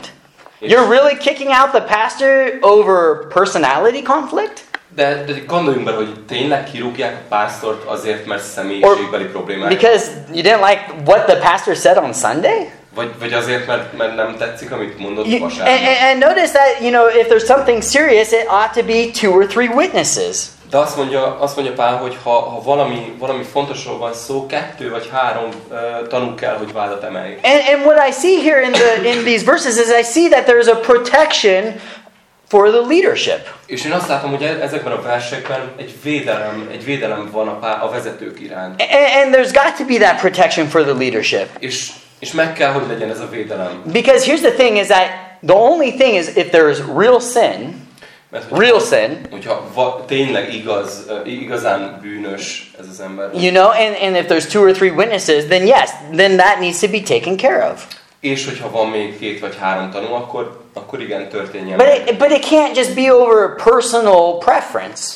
You're really kicking out the pastor over personality conflict? De, de gondoljunk bele, hogy tényleg kirúgják a pásztort azért, mert személyiségbeli problémák. Because you didn't like what the pastor said on Sunday? Vagy, vagy azért, mert, mert nem tetszik, amit mondott You, vasárnap. and, and notice that, you know, if there's something serious, it ought to be two or three witnesses. De azt mondja, azt mondja Pál, hogy ha, ha valami, valami fontosról van szó, kettő vagy három uh, tanú kell, hogy vádat emeljék. And, and what I see here in, the, in these verses is I see that there's a protection for the leadership. És én azt látom, hogy e- ezekben a versekben egy védelem, egy védelem van a, pá, a vezetők iránt. And, and there's got to be that protection for the leadership. És, és meg kell, hogy legyen ez a védelem. Because here's the thing is that the only thing is if there's real sin, Mert hogyha, real sin, hogyha va, tényleg igaz, igazán bűnös ez az ember, you know, and, and if there's two or three witnesses, then yes, then that needs to be taken care of. és hogyha van még két vagy három tanú, akkor, akkor igen, történjen. But it, but it can't just be over personal preference.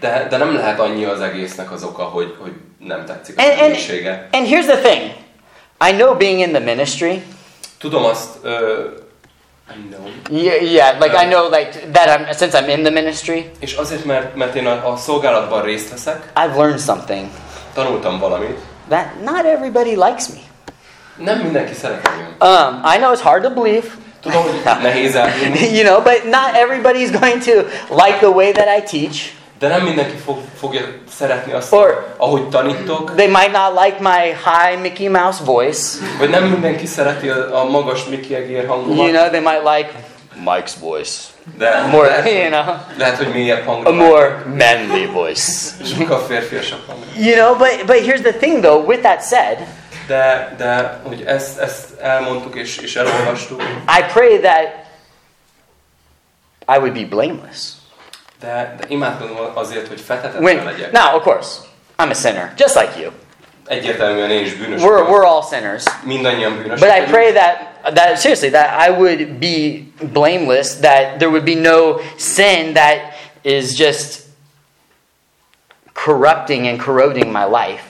De, de nem lehet annyi az egésznek az oka, hogy, hogy nem tetszik a And, and, and here's the thing I know being in the ministry, Tudom azt, uh, I know, yeah, yeah like I know like that I'm, since I'm in the ministry, és azért, mert, mert én a, a szolgálatban részt veszek, I've learned something. Tanultam valamit, that not everybody likes me. nem mindenki szeret engem. Um, I know it's hard to believe, Tudom, hogy nehéz elhinni, you know, but not everybody's going to like the way that I teach. De nem mindenki fog, fogja szeretni azt, Or- ahogy tanítok, They might not like my high Mickey Mouse voice. vagy nem mindenki szereti a, a magas Mickey Egér hangomat, You know, they might like Mike's voice. de More, lehet, you know, lehet, hogy mélyebb a hangot, more manly voice. sokkal férfiasabb hang. You know, but but here's the thing though, with that said, De, de hogy ezt, ezt elmondtuk és, és elolvastuk, I pray that I would be blameless. De, de imádkozom azért, hogy fetetetlen When legyek. now, of course, I'm a sinner, just like you. Egyértelműen én is bűnös We're we're all sinners. Mindannyian bűnösök But I pray that that seriously that I would be blameless, that there would be no sin that is just corrupting and corroding my life.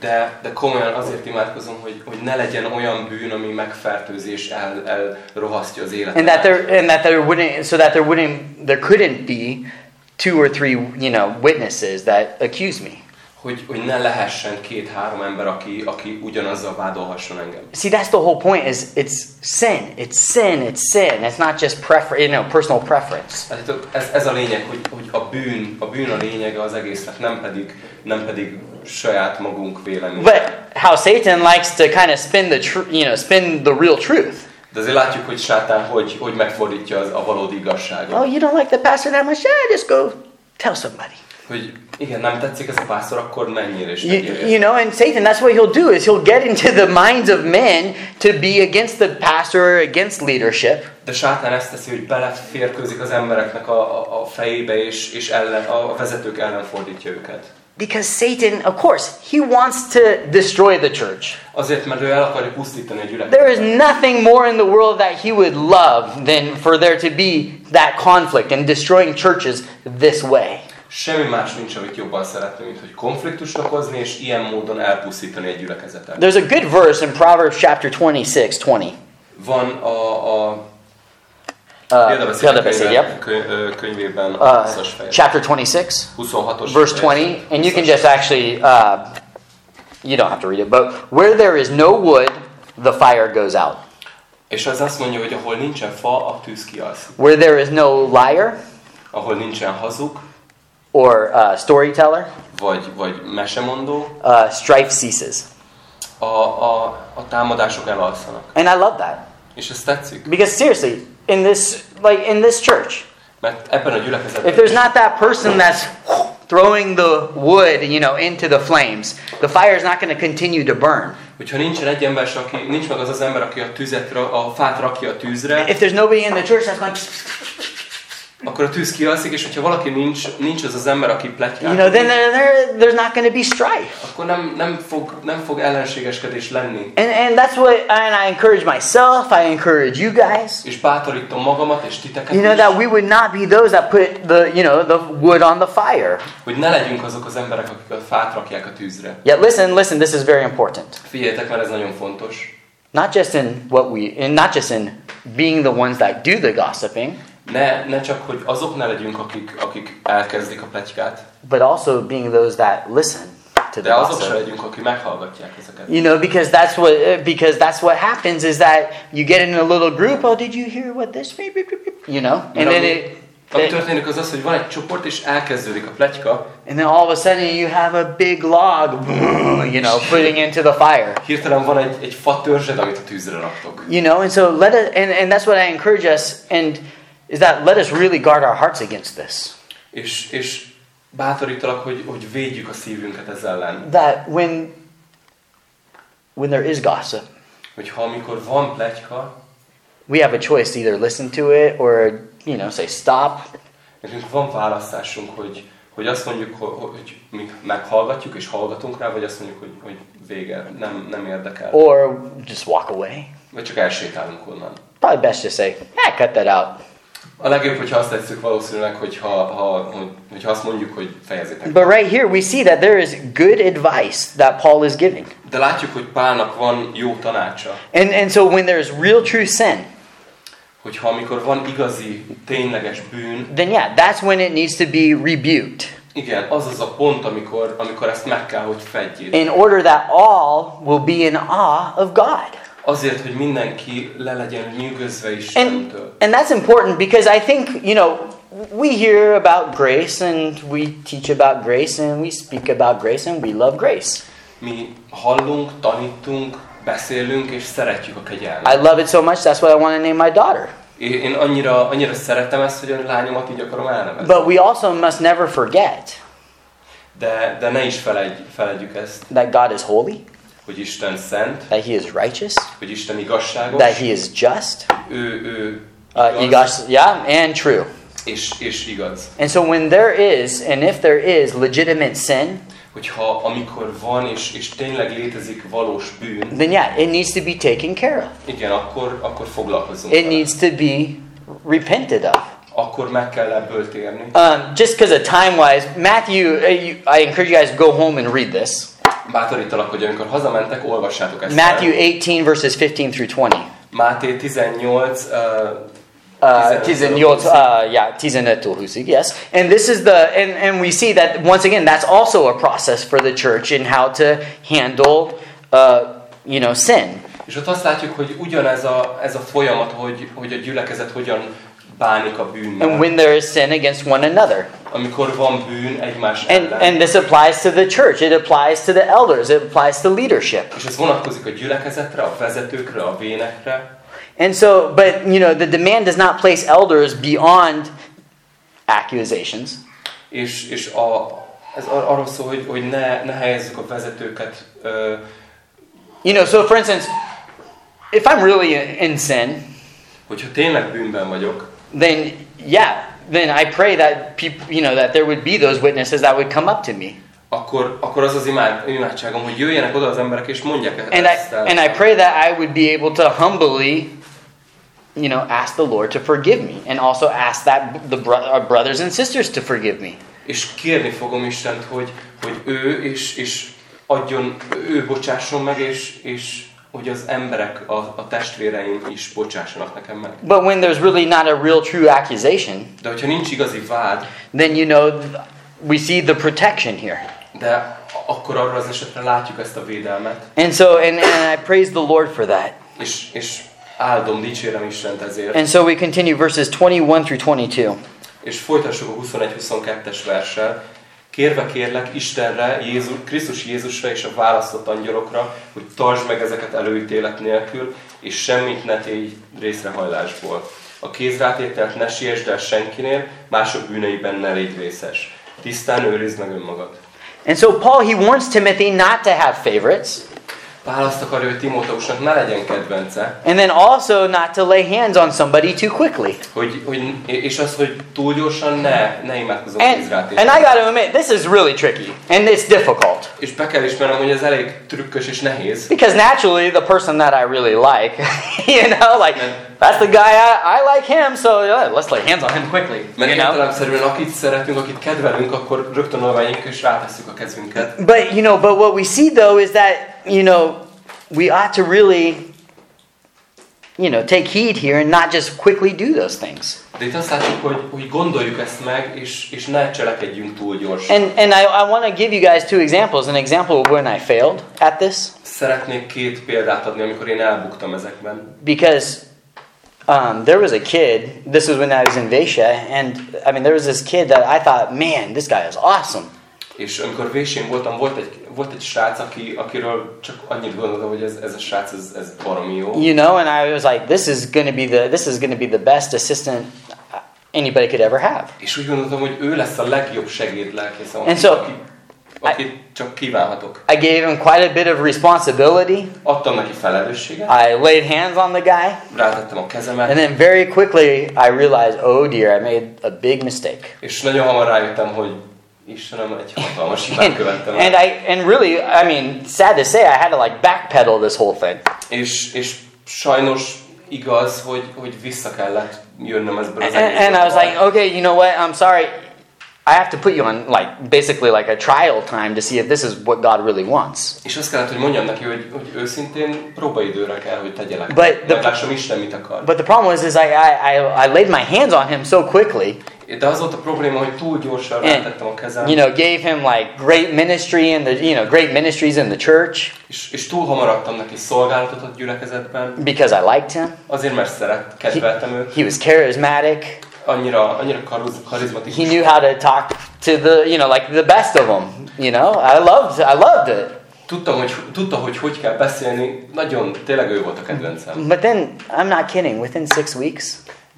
De, de komolyan azért imádkozom, hogy, hogy ne legyen olyan bűn, ami megfertőzés el, elrohasztja az életet. And that there and that there wouldn't so that there wouldn't there couldn't be two or three, you know, witnesses that accuse me. Hogy, hogy ne lehessen két-három ember, aki, aki ugyanazzal vádolhasson engem. See, that's the whole point is it's sin. It's sin, it's sin. It's not just prefer you know, personal preference. Ez, ez a lényeg, hogy, hogy a bűn, a bűn a lényege az egésznek, nem pedig, nem pedig saját magunk vélemény. But how Satan likes to kind of spin the you know, spin the real truth. De azért látjuk, hogy sátán hogy, hogy megfordítja az, a valódi igazságot. Oh, you don't like the pastor that much? Yeah, just go tell somebody. hogy igen, nem tetszik ez a pásztor, akkor mennyire is You, you know, and Satan, that's what he'll do is he'll get into the minds of men to be against the pastor or against leadership. De sátán ezt teszi, hogy beleférkőzik az embereknek a, a, a fejébe, és, és ellen, a vezetők ellen fordítja őket. Because Satan, of course, he wants to destroy the church. Azért, mert ő el akarja pusztítani a gyülekezetet. is nothing more in the world that he would love than for there to be that conflict and destroying churches this way. Semmi más nincs, amit jobban szeretne, mint hogy konfliktust okozni, és ilyen módon elpusztítani egy gyülekezetet. There's a good verse in Proverbs chapter 26, 20. Van a, a Példabeszéd, yep. könyve- kö- ö, könyvében Uh, 20-as fejezet. chapter 26, 26-os verse fejezet. 20, and you can 20-as. just actually, uh, you don't have to read it, but where there is no wood, the fire goes out. És az azt mondja, hogy ahol nincsen fa, a tűz kialszik. Where there is no liar Ahol nincsen hazug, or uh, storyteller, vagy, vagy mesemondó, uh, strife ceases. a, a, a támadások elalszanak. And I love that És ez tetszik, because seriously, in this like in this church, mert ebben a if there's not that person that's throwing the wood, you know, into the flames, the fire is not going to continue to burn. hogyha nincsen egy ember, se, aki, nincs meg az az ember, aki a tüzet, a fát rakja a tűzre, If there's nobody in the church that's going, akkor a tűz kialszik, és hogyha valaki nincs, ninch az az ember, aki you pletykál, know, then there, there, there's not going to be strife. akkor nem, nem, fog, nem fog ellenségeskedés lenni. And, and that's what, and I encourage myself, I encourage you guys, És bátorítom magamat és titeket you know, is, that we would not be those that put the, you know, the wood on the fire. hogy ne legyünk azok az emberek, akik a fát rakják a tűzre. Yet listen, listen, this is very important. Figyeljetek, mert ez nagyon fontos. Not just in what we, and not just in being the ones that do the gossiping, Ne, ne csak, hogy azok ne legyünk, akik, akik elkezdik a pletykát, but also being those that listen to the de azok se legyünk, akik meghallgatják ezeket. You know, because that's what because that's what happens is that you get in a little group. Oh, did you hear what this? beep, beep, beep, beep," You know, and then it, Ami történik az az, hogy van egy csoport, és elkezdődik a pletyka, and then all of a sudden you have a big log, you know, putting into the fire. hirtelen van egy, egy fa törzsed, amit a tűzre raktok. You know, and so let us, and, and that's what I encourage us, and is that let us really guard our hearts against this. És, és bátorítalak, hogy, hogy védjük a szívünket ezzel ellen. That when when there is gossip, Hogyha amikor van pletyka, we have a choice to either listen to it or you know say stop, nekünk van választásunk, hogy, hogy azt mondjuk, hogy, hogy mi meghallgatjuk és hallgatunk rá, vagy azt mondjuk, hogy, hogy vége, nem, nem érdekel. or just walk away. Vagy csak elsétálunk onnan. Probably best to say, eh, cut that out. A legjobb, hogyha azt tesszük valószínűleg, hogyha, ha, hogy, hogyha azt mondjuk, hogy fejezzétek. But right here we see that there is good advice that Paul is giving. De látjuk, hogy Pálnak van jó tanácsa, And, and so when there's real true sin, hogyha amikor van igazi, tényleges bűn, then yeah, that's when it needs to be rebuked igen, az az a pont, amikor, amikor ezt meg kell, hogy fedjéd. in order that all will be in awe of God. Azért, hogy mindenki le legyen nyűgözve And, Istentől. and that's important because I think, you know, we hear about grace and we teach about grace and we speak about grace and we love grace. Mi hallunk, tanítunk, beszélünk, és szeretjük a kegyelmet. I love it so much, that's why I want to name my daughter. Én annyira, annyira szeretem ezt, hogy a lányomat így akarom elnevezni. But we also must never forget De, de ne is feledj, feledjük ezt, that God is holy, hogy Isten szent, that He is righteous, hogy Isten igazságos, that He is just, ő, ő uh, igaz, yeah, and true. és, és igaz. And so when there is, and if there is legitimate sin, Hogyha amikor van és, és tényleg létezik valós bűn, then yeah, it needs to be taken care of. igen, akkor, akkor foglalkozunk It vele. needs to be repented of. Akkor meg kell ebből térni. Um, just because of time wise, Matthew, uh, I encourage you guys to go home and read this. Bátorítalak, hogy amikor hazamentek, olvassátok ezt. Matthew el. 18, verses 15 through 20. Máté 18, uh, Uh, 15, 18, uh, yeah, 15 húszig, yes. And this is the, and, and we see that once again, that's also a process for the church in how to handle, uh, you know, sin. És ott azt látjuk, hogy ugyanez a, ez a folyamat, hogy, hogy a gyülekezet hogyan bánik a bűnnel. And when there is sin against one another. Amikor van bűn egymás And, ellen. and this applies to the church, it applies to the elders, it applies to leadership. és ez vonatkozik a gyülekezetre, a vezetőkre, a vénekre. And so, but, you know, the demand does not place elders beyond accusations. és, és a, ez ar- arról szól, hogy, hogy ne, ne helyezzük a vezetőket ö, You know, so for instance, if I'm really in sin, hogyha tényleg bűnben vagyok, then yeah, then I pray that people, you know, that there would be those witnesses that would come up to me. akkor, akkor az az imád, imádságom, hogy jöjjenek oda az emberek, és mondják And ezt I, el. and I pray that I would be able to humbly, you know, ask the Lord to forgive me. And also ask that the bro- brothers and sisters to forgive me. És kérni fogom Istent, hogy, hogy ő és, és adjon, ő bocsásson meg, és, és hogy az emberek, a, a testvéreim is bocsássanak nekem meg. But when there's really not a real true accusation, De hogyha nincs igazi vád, then you know we see the protection here. de akkor arra az esetre látjuk ezt a védelmet, And so and, and I praise the Lord for that. és, és áldom, dicsérem Istent ezért. And so we continue verses 21 through 22. És folytassuk a 21-22-es verssel. Kérve kérlek Istenre, Jézus, Krisztus Jézusra és a választott angyalokra, hogy tartsd meg ezeket előítélet nélkül, és semmit ne tégy részrehajlásból. A kézrátételt ne siessd el senkinél, mások bűneiben ne légy részes. Tisztán őrizd meg önmagad. And so Paul he warns Timothy not to have favorites Választ akarja, hogy Timóteusnak ne legyen kedvence, and then also not to lay hands on somebody too quickly. hogy, hogy, és az, hogy túl gyorsan ne, ne imádkozom And, kézrátételt. and I got to admit, this is really tricky and it's difficult És be kell ismernem, hogy ez elég trükkös és nehéz. because naturally the person that I really like, you know, like that's the guy I, I like him, so yeah, let's lay hands on him quickly, Mert you értelemszerűen akit szeretünk, akit kedvelünk, akkor rögtön megyünk és rátesszük a kezünket. But you know, but what we see though is that you know we ought to really, you know, take heed here and not just quickly do those things. De itt azt látjuk, hogy, hogy gondoljuk ezt meg, és, és ne cselekedjünk túl gyorsan. And and I, I want to give you guys two examples. An example of when I failed at this, Szeretnék két példát adni, amikor én elbuktam ezekben. because um, there was a kid. This was when I was in Vesha, and I mean there was this kid that I thought, man, this guy is awesome. És amikor vésén voltam, volt egy, volt egy srác, aki, akiről csak annyit gondoltam, hogy ez, ez a srác, ez, ez baromi jó. You know, and I was like, this is to be the this is to be the best assistant anybody could ever have. És úgy gondoltam, hogy ő lesz a legjobb segédlelkész, akit, so- aki, akit csak kívánhatok. I gave him quite a bit of responsibility. Adtam neki felelősséget, I laid hands on the guy, rátettem a kezemet, and then very quickly I realized, oh dear, I made a big mistake. És nagyon hamar rájöttem, hogy Istenem, egy hatalmas hibát And, követtem and el. I and really, I mean, sad to say, I had to like backpedal this whole thing. És, és sajnos igaz, hogy, hogy vissza kellett jönnöm ebből az And, and I was like, okay, you know what? I'm sorry. I have to put you on like basically like a trial time to see if this is what God really wants. És azt kellett, hogy mondjam neki, hogy, hogy őszintén próbaidőre kell, hogy tegyelek. But the- Meglássam Isten mit akar. But the problem was, is I, I, I, I laid my hands on him so quickly, De az volt a probléma, hogy túl gyorsan rátettem a kezem, you know, gave him like great ministry in the you know great ministries in the church és, és túl hamar adtam neki szolgálatot a gyülekezetben, because I liked him. azért mert szeret, kedveltem őt, He was charismatic. Annyira, annyira kariz, He karizmatikus. knew how to talk to the you know like the best of them. You know, I loved I loved it. Tudtam, hogy, tudta, hogy hogy kell beszélni, nagyon, tényleg ő volt a kedvencem. But then I'm not kidding. Within six weeks,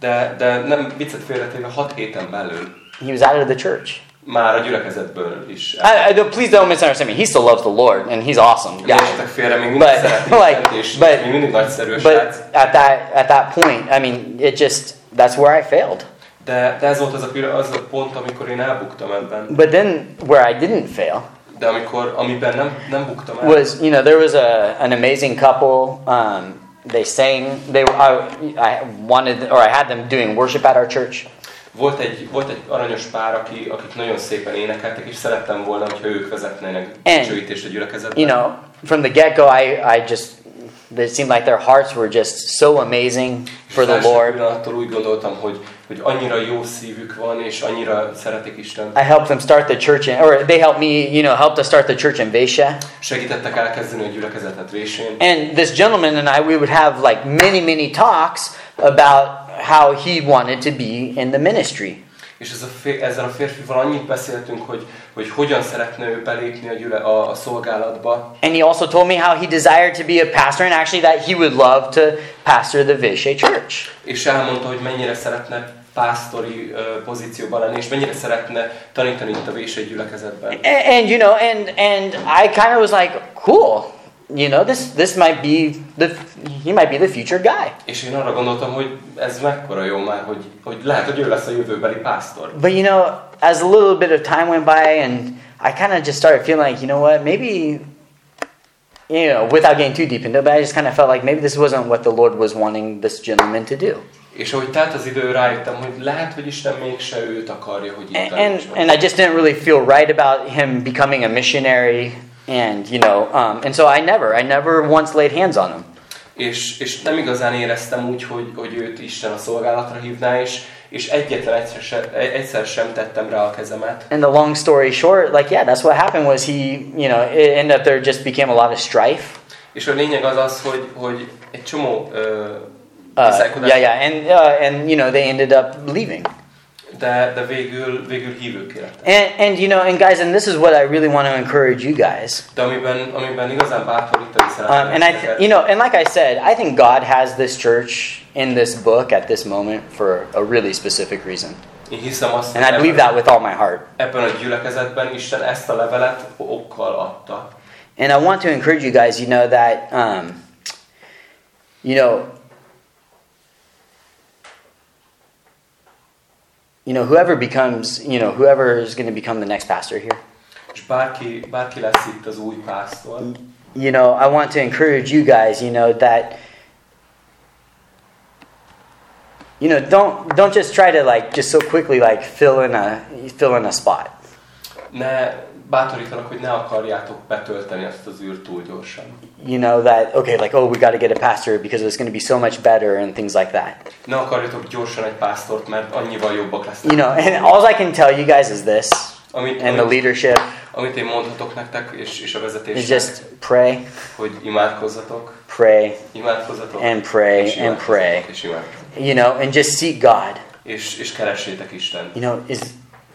De, de nem viccet félretéve, hat héten belül he was out of the church. már a gyülekezetből is. I, I, please don't misunderstand me. He still loves the Lord, and he's awesome értek félre, még mindig But- szereti like, és but- még mindig nagyszerű But at that at that point, I mean, it just that's where I failed. De, de ez volt az a, az a pont, amikor én elbuktam ebben. But then where I didn't fail De amikor, amiben nem, nem buktam el, was, you know, there was a an amazing couple. Um, they sang. They I, I wanted or I had them doing worship at our church, volt egy, volt egy aranyos pár, aki, akik nagyon szépen énekeltek, és szerettem volna, hogyha ők vezetnének dicsőítést a gyülekezetben. you know, from the get go, I I just it seemed like their hearts were just so amazing for the Lord. úgy gondoltam, hogy, hogy annyira jó szívük van, és annyira szeretik Isten. I helped them start the church, in, or they helped me, you know, helped us start the church in Vesha. Segítettek elkezdeni a gyülekezetet vésén. And this gentleman and I, we would have like many, many talks about how he wanted to be in the ministry. És ez a fér, ezzel a férfival annyit beszéltünk, hogy, hogy hogyan szeretne ő belépni a, gyüle, a, a szolgálatba. And he also told me how he desired to be a pastor and actually that he would love to pastor the Vishay church. És elmondta, hogy mennyire szeretne pásztori pozícióban lenni, és mennyire szeretne tanítani itt a vései gyülekezetben. And, and you know, and and I kind of was like, cool. You know, this this might be the he might be the future guy. És én arra gondoltam, hogy ez mekkora jó már, hogy, hogy lehet, hogy ő lesz a jövőbeli pásztor. But you know, as a little bit of time went by, and I kind of just started feeling like, you know what, maybe, you know, without getting too deep into it, but I just kind of felt like maybe this wasn't what the Lord was wanting this gentleman to do. És ahogy telt az idő, rájöttem, hogy lehet, hogy Isten mégse őt akarja, hogy itt And, and, and I just didn't really feel right about him becoming a missionary, and you know, um, and so I never, I never once laid hands on him. És, és nem igazán éreztem úgy, hogy, hogy őt Isten a szolgálatra hívná, és, és egyetlen egyszer, se, egyszer sem tettem rá a kezemet. And the long story short, like yeah, that's what happened was he, you know, it ended up there just became a lot of strife. És a lényeg az az, hogy, hogy egy csomó ö, Uh, yeah, yeah, and uh, and you know they ended up leaving. de, de végül, végül hívők. And and you know, and guys, and this is what I really want to encourage you guys. De amiben, amiben igazán bátorítani Um, and I, titeket, you know, and like I said, I think God has this church in this book at this moment for a really specific reason, én hiszem azt, and I believe that with all my heart. ebben a gyülekezetben Isten ezt a levelet okkal adta. And I want to encourage you guys, you know, that um, you know, you know, whoever becomes, you know, whoever is going to become the next pastor here. És bárki, bárki lesz itt az új pásztor, you know, I want to encourage you guys, you know, that you know, don't don't just try to like just so quickly like fill in a fill in a spot. Ne bátorítanak, hogy ne akarjátok betölteni ezt az űrt túl gyorsan. You know that okay, like oh, we got to get a pastor because it's going to be so much better and things like that. Ne akarjatok gyorsan egy pásztort, mert annyival jobbak lesznek. You know, and all I can tell you guys is this, Amit, and the amit, leadership amit én mondhatok nektek, és, és a is vezetésnek, just pray, hogy imádkozzatok, pray, imádkozzatok, and pray, és and pray. és imádkozzatok. you know, and just seek God. És, és keressétek Isten. You know, is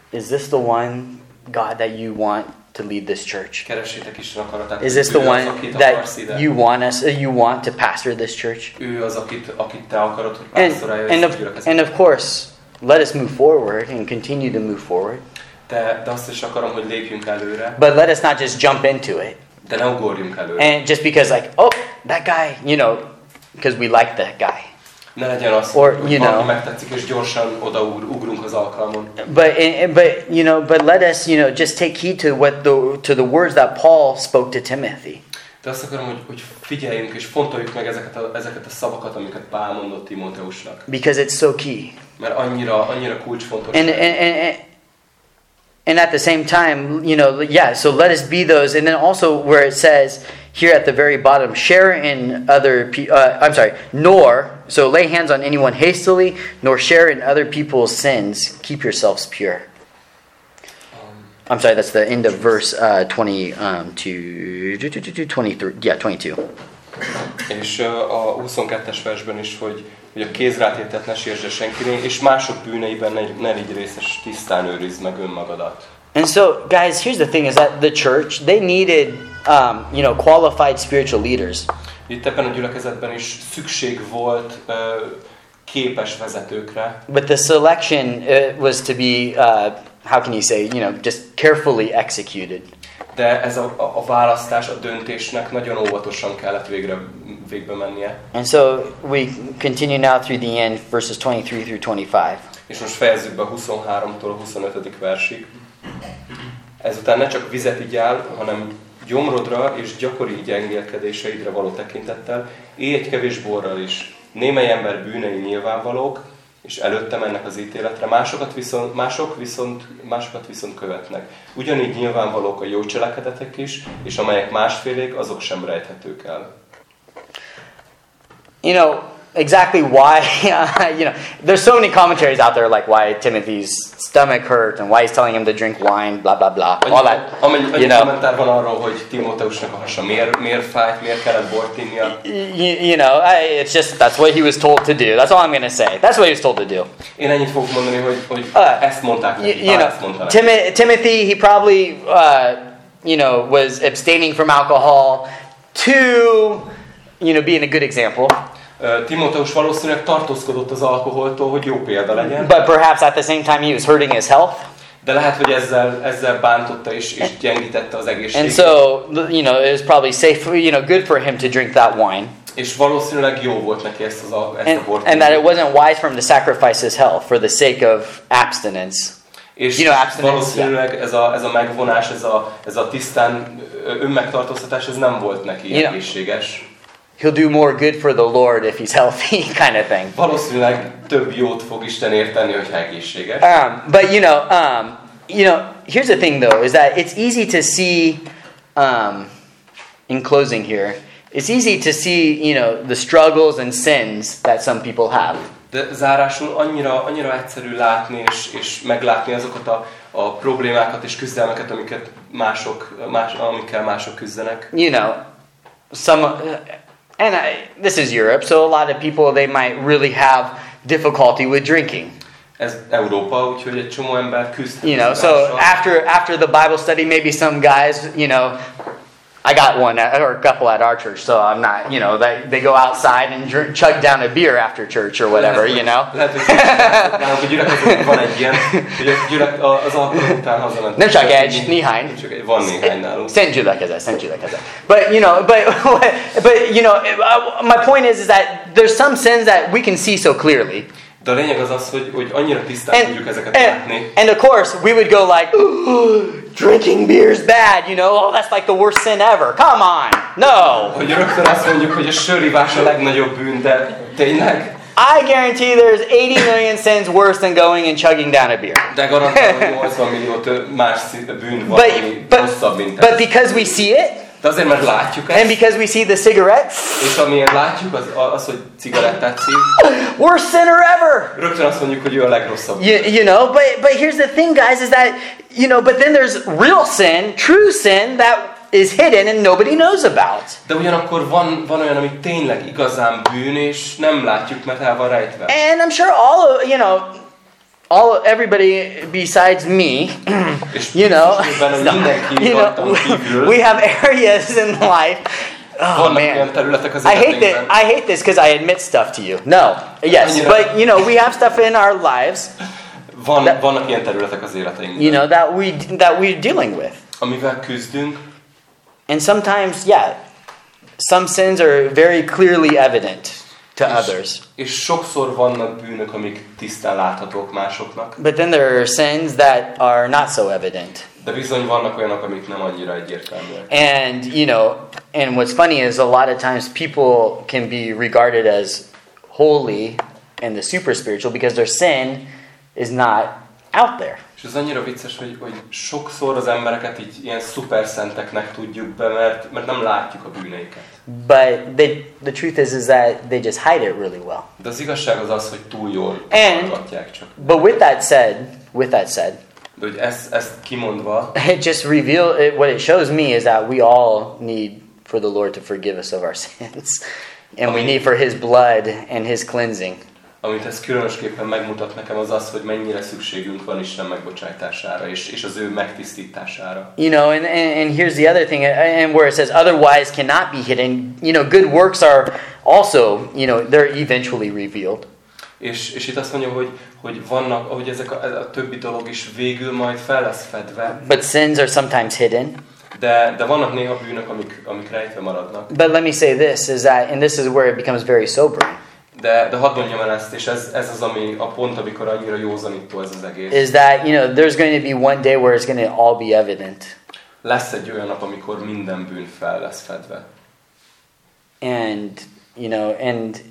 is this the one God that you want to lead this church? Keressétek Isten akaratát. Is this the az, one that you want us? You want to pastor this church? Az, akit, akit akarod, And and of, and of course, let us move forward and continue to move forward. De, de azt is akarom, hogy lépjünk előre, But let us not just jump into it de ne ugorjunk előre. and just because like oh that guy, you know, because we like that guy. Ne legyen az, Or, hogy you know- megtetszik, és gyorsan odaúgrunk az alkalmon. But but you know, but let us you know just take heed to what the to the words that Paul spoke to Timothy. De azt akarom, hogy, hogy figyeljünk és fontoljuk meg ezeket a, ezeket a szavakat, amiket Pál mondott Timóteusnak. Because it's so key. Mert annyira, annyira kulcsfontos. and and, and and at the same time, you know, yeah. So let us be those, and then also where it says here at the very bottom, share in other. Pe- uh, I'm sorry, nor so lay hands on anyone hastily, nor share in other people's sins. Keep yourselves pure. Um, I'm sorry, that's the end of verse uh, 20 um, to 23. Yeah, 22. és ö, a 22-es versben is, hogy, hogy a kézrátétet ne sértse senkinél, és mások bűneiben ne, ne légy részes, tisztán őrizd meg önmagadat. And so, guys, here's the thing: is that the church they needed, um, you know, qualified spiritual leaders. Itt ebben a gyülekezetben is szükség volt ö, képes vezetőkre, But the selection uh, was to be, uh, how can you say, you know, just carefully executed. de ez a, a, a választás, a döntésnek nagyon óvatosan kellett végre, végbe mennie. And so we continue now through the end, verses 23 through 25. És most fejezzük be a 23-tól a 25. versig. Ezután ne csak vizet igyál, hanem gyomrodra és gyakori gyengélkedéseidre való tekintettel, élj egy kevés borral is. Némely ember bűnei nyilvánvalók, és előtte mennek az ítéletre, másokat viszont, mások viszont, másokat viszont követnek. Ugyanígy nyilvánvalók a jó cselekedetek is, és amelyek másfélék, azok sem rejthetők el. You know, exactly why, you know, there's so many commentaries out there like why Timothy's stomach hurt and why he's telling him to drink wine, blah, blah, blah. All that, Amennyi, you know. kommentár van arról, hogy Timóteusnak a hasa miért, miért fájt, miért kellett bort innia. You, you know, I, it's just, that's what he was told to do. That's all I'm going to say. That's what he was told to do. Én ennyit fogok mondani, hogy, hogy Uh, ezt mondták You, neki, you Pál know, ezt mondta neki. Timothy, he probably, uh, you know, was abstaining from alcohol to, you know, being a good example. Timóteus valószínűleg tartózkodott az alkoholtól, hogy jó példa legyen, But perhaps at the same time he was hurting his health. de lehet, hogy ezzel, ezzel bántotta és, és gyengítette az And egészségét. so, you know, it was probably safe, you know, good for him to drink that wine. És valószínűleg jó volt neki ezt, az, al- ezt a And, bort. and that it wasn't wise for him to sacrifice his health for the sake of abstinence. És You know, abstinence, valószínűleg ez a, ez a megvonás, ez a, ez a tisztán önmegtartóztatás, ez nem volt neki You know- egészséges. He'll do more good for the Lord if he's healthy, kind of thing. Valószínűleg több jót fog Isten érteni, hogyha egészséges. Um, but you know, um, you know, here's the thing though, is that it's easy to see. Um, in closing here, it's easy to see, you know, the struggles and sins that some people have. De zárásul annyira, annyira egyszerű látni és, és meglátni azokat a, a problémákat és küzdelmeket, amiket mások, más, amikkel mások küzdenek. You know, some, and I, this is Europe, so a lot of people they might really have difficulty with drinking. Ez Európa, úgyhogy egy csomó ember küzd. You know, so after after the Bible study, maybe some guys, you know, I got one at, or a couple at our church, so I'm not, you know, they, they go outside and drink, chug down a beer after church or whatever, you know. Lehet, hogy nálunk a gyülekezetben van egy ilyen, hogy a gyülek, a- az alkalom után hazament. Nem csak egy, néhány. Van néhány nálunk. Szent gyülekezet, szent gyülekezet. But you know, but but you know, my point is is that there's some sins that we can see so clearly, De a lényeg az az, hogy, hogy annyira tisztán and tudjuk ezeket and, látni. and of course we would go like, drinking beer's bad, you know, oh that's like the worst sin ever. Come on, no. Hogy rögtön azt mondjuk, hogy a sörivás a legnagyobb bűn, de tényleg? I guarantee there's 80 million sins worse than going and chugging down a beer. De garantálom, hogy 80 millió más bűn van, But but rosszabb, mint but because we see it, azért, mert látjuk and because we see the cigarette, és amilyen látjuk, az, az hogy cigarettát szív, worst sinner ever. rögtön azt mondjuk, hogy ő a legrosszabb. You, you know, but but here's the thing, guys, is that you know, but then there's real sin, true sin that is hidden and nobody knows about. De ugyanakkor van, van olyan, ami tényleg igazán bűn, és nem látjuk, mert el van rejtve. And I'm sure all of you know, all everybody besides me, you know, biztos, hogy mindenki you know, we have areas in life. Oh man. I hate that. I hate this because I admit stuff to you. No, yes, but you know we have stuff in our lives, Van, de- vannak ilyen területek az életeinkben, you know that we that we're dealing with. amivel küzdünk, And sometimes, yeah, some sins are very clearly evident to others. és sokszor vannak bűnök, amik tisztán láthatók másoknak, But then there are sins that are not so evident. de bizony vannak olyanok, amik nem annyira egyértelműek. And, you know, and what's funny is a lot of times people can be regarded as holy and the super spiritual because their sin is not out there. Ez annyira vicces, hogy, hogy sokszor az embereket így ilyen szuperszenteknek tudjuk be, mert, mert nem látjuk a bűneiket. But they, the truth is, is that they just hide it really well. De az igazság az az, hogy túl jól And- csak. But with that said, with that said, De hogy ezt, ezt kimondva, it just reveal it, what it shows me is that we all need for the Lord to forgive us of our sins, and we need for His blood and His cleansing. Amit ez különösképpen megmutat nekem, az az, hogy mennyire szükségünk van Isten megbocsátására, és, és az ő megtisztítására. You know, and, and, and here's the other thing, and where it says otherwise cannot be hidden. You know, good works are also, you know, they're eventually revealed. És, és itt azt mondja, hogy, hogy vannak, ahogy ezek a, a többi dolog is végül majd fel lesz fedve, But sins are sometimes hidden. de, de vannak néha bűnök, amik, amik rejtve maradnak. But let me say this: is that, and this is where it becomes very sobering, De, de hadd mondjam el ezt, és ez, ez az, ami a pont, amikor annyira józanító ez az egész. is that you know there's going to be one day where it's going to all be evident, Lesz egy olyan nap, amikor minden bűn fel lesz fedve. and you know, and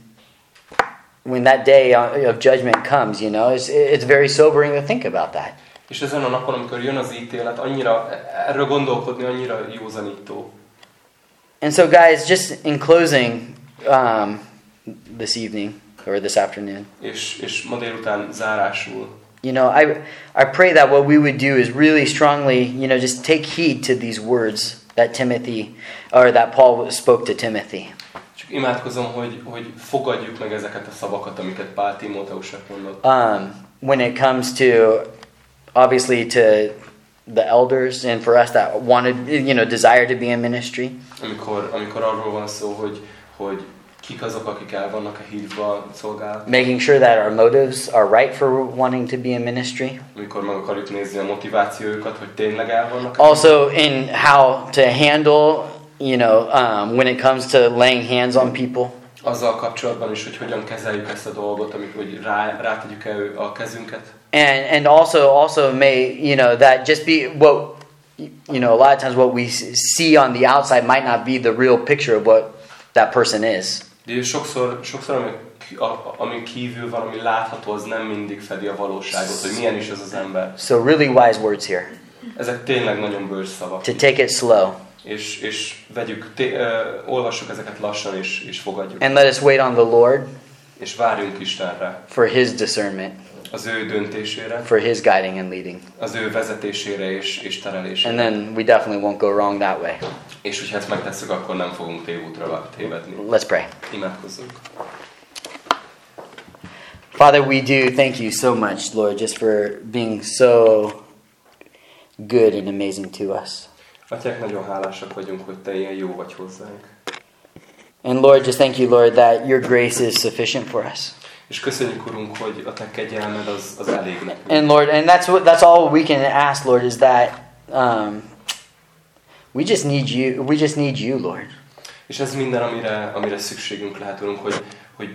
when that day of judgment comes, you know, it's it's very sobering to think about that. És ezen a napon, amikor jön az ítélet, annyira, erről gondolkodni annyira józanító. And so, guys, just in closing um, this evening or this afternoon, És, és ma délután zárásul, you know, I I pray that what we would do is really strongly, you know, just take heed to these words that Timothy or that Paul spoke to Timothy. csak imádkozom, hogy, hogy fogadjuk meg ezeket a szavakat, amiket Pál Timóteusnak mondott. Um, when it comes to obviously to the elders and for us that wanted, you know, desire to be in ministry, Amikor, amikor arról van szó, hogy, hogy kik azok, akik el vannak a hívva szolgálat, making sure that our motives are right for wanting to be in ministry. amikor meg akarjuk nézni a motivációjukat, hogy tényleg el vannak. Also, in how to handle, you know, um, when it comes to laying hands on people. Azzal kapcsolatban is, hogy hogyan kezeljük ezt a dolgot, amikor hogy rá, rátegyük el a kezünket. And and also also may you know that just be what you know a lot of times what we see on the outside might not be the real picture of what that person is. De sokszor, sokszor ami, ami kívül van, ami látható, az nem mindig fedi a valóságot, hogy milyen is ez az ember. So really wise words here. Ezek tényleg nagyon bölcs szavak. To take it slow És, és vegyük, té, ö, olvassuk ezeket lassan, és, és fogadjuk. and let us wait on the Lord És várjunk Istenre, for His discernment, az ő döntésére, for His guiding and leading, az ő vezetésére és, és and terelésére. then we definitely won't go wrong that way. És hogyha ezt megtesszük, akkor nem fogunk tévútra tévedni. Let's pray. Imádkozzunk. Father, we do thank you so much, Lord, just for being so good and amazing to us. Atyák, nagyon hálásak vagyunk, hogy Te ilyen jó vagy hozzánk. And Lord, just thank you, Lord, that your grace is sufficient for us. És köszönjük, Urunk, hogy a Te kegyelmed az, az elég nekünk. And Lord, and that's what that's all we can ask, Lord, is that um, we just need you. We just need you, Lord. És ez minden, amire, amire szükségünk lehet, Urunk, hogy, hogy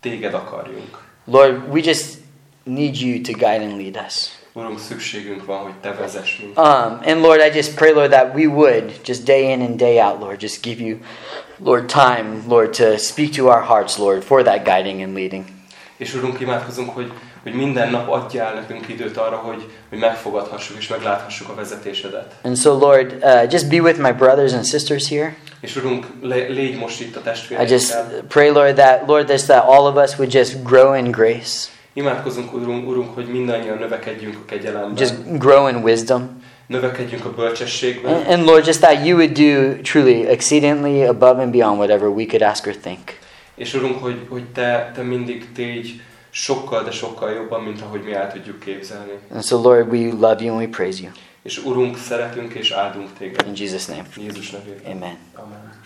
Téged akarjunk. Lord, we just need you to guide and lead us. Urunk, szükségünk van, hogy Te vezess minket. Um, and Lord, I just pray, Lord, that we would just day in and day out, Lord, just give you, Lord, time, Lord, to speak to our hearts, Lord, for that guiding and leading. És Urunk, imádkozunk, hogy, hogy minden nap adjál nekünk időt arra, hogy, hogy megfogadhassuk és megláthassuk a vezetésedet. And so, Lord, uh, just be with my brothers and sisters here. És Urunk, légy most itt a I just pray, Lord, that Lord, this that all of us would just grow in grace, Imádkozunk, Urunk, Urunk, hogy mindannyian növekedjünk a kegyelemben, just grow in wisdom, növekedjünk a bölcsességben, and, and Lord, just that you would do truly exceedingly above and beyond whatever we could ask or think. és Urunk, hogy, hogy te, te mindig tégy sokkal, de sokkal jobban, mint ahogy mi el tudjuk képzelni. And so, Lord, we love you and we praise you És Urunk, szeretünk és áldunk Téged. in Jesus' name. Jézus nevében. Amen. Amen.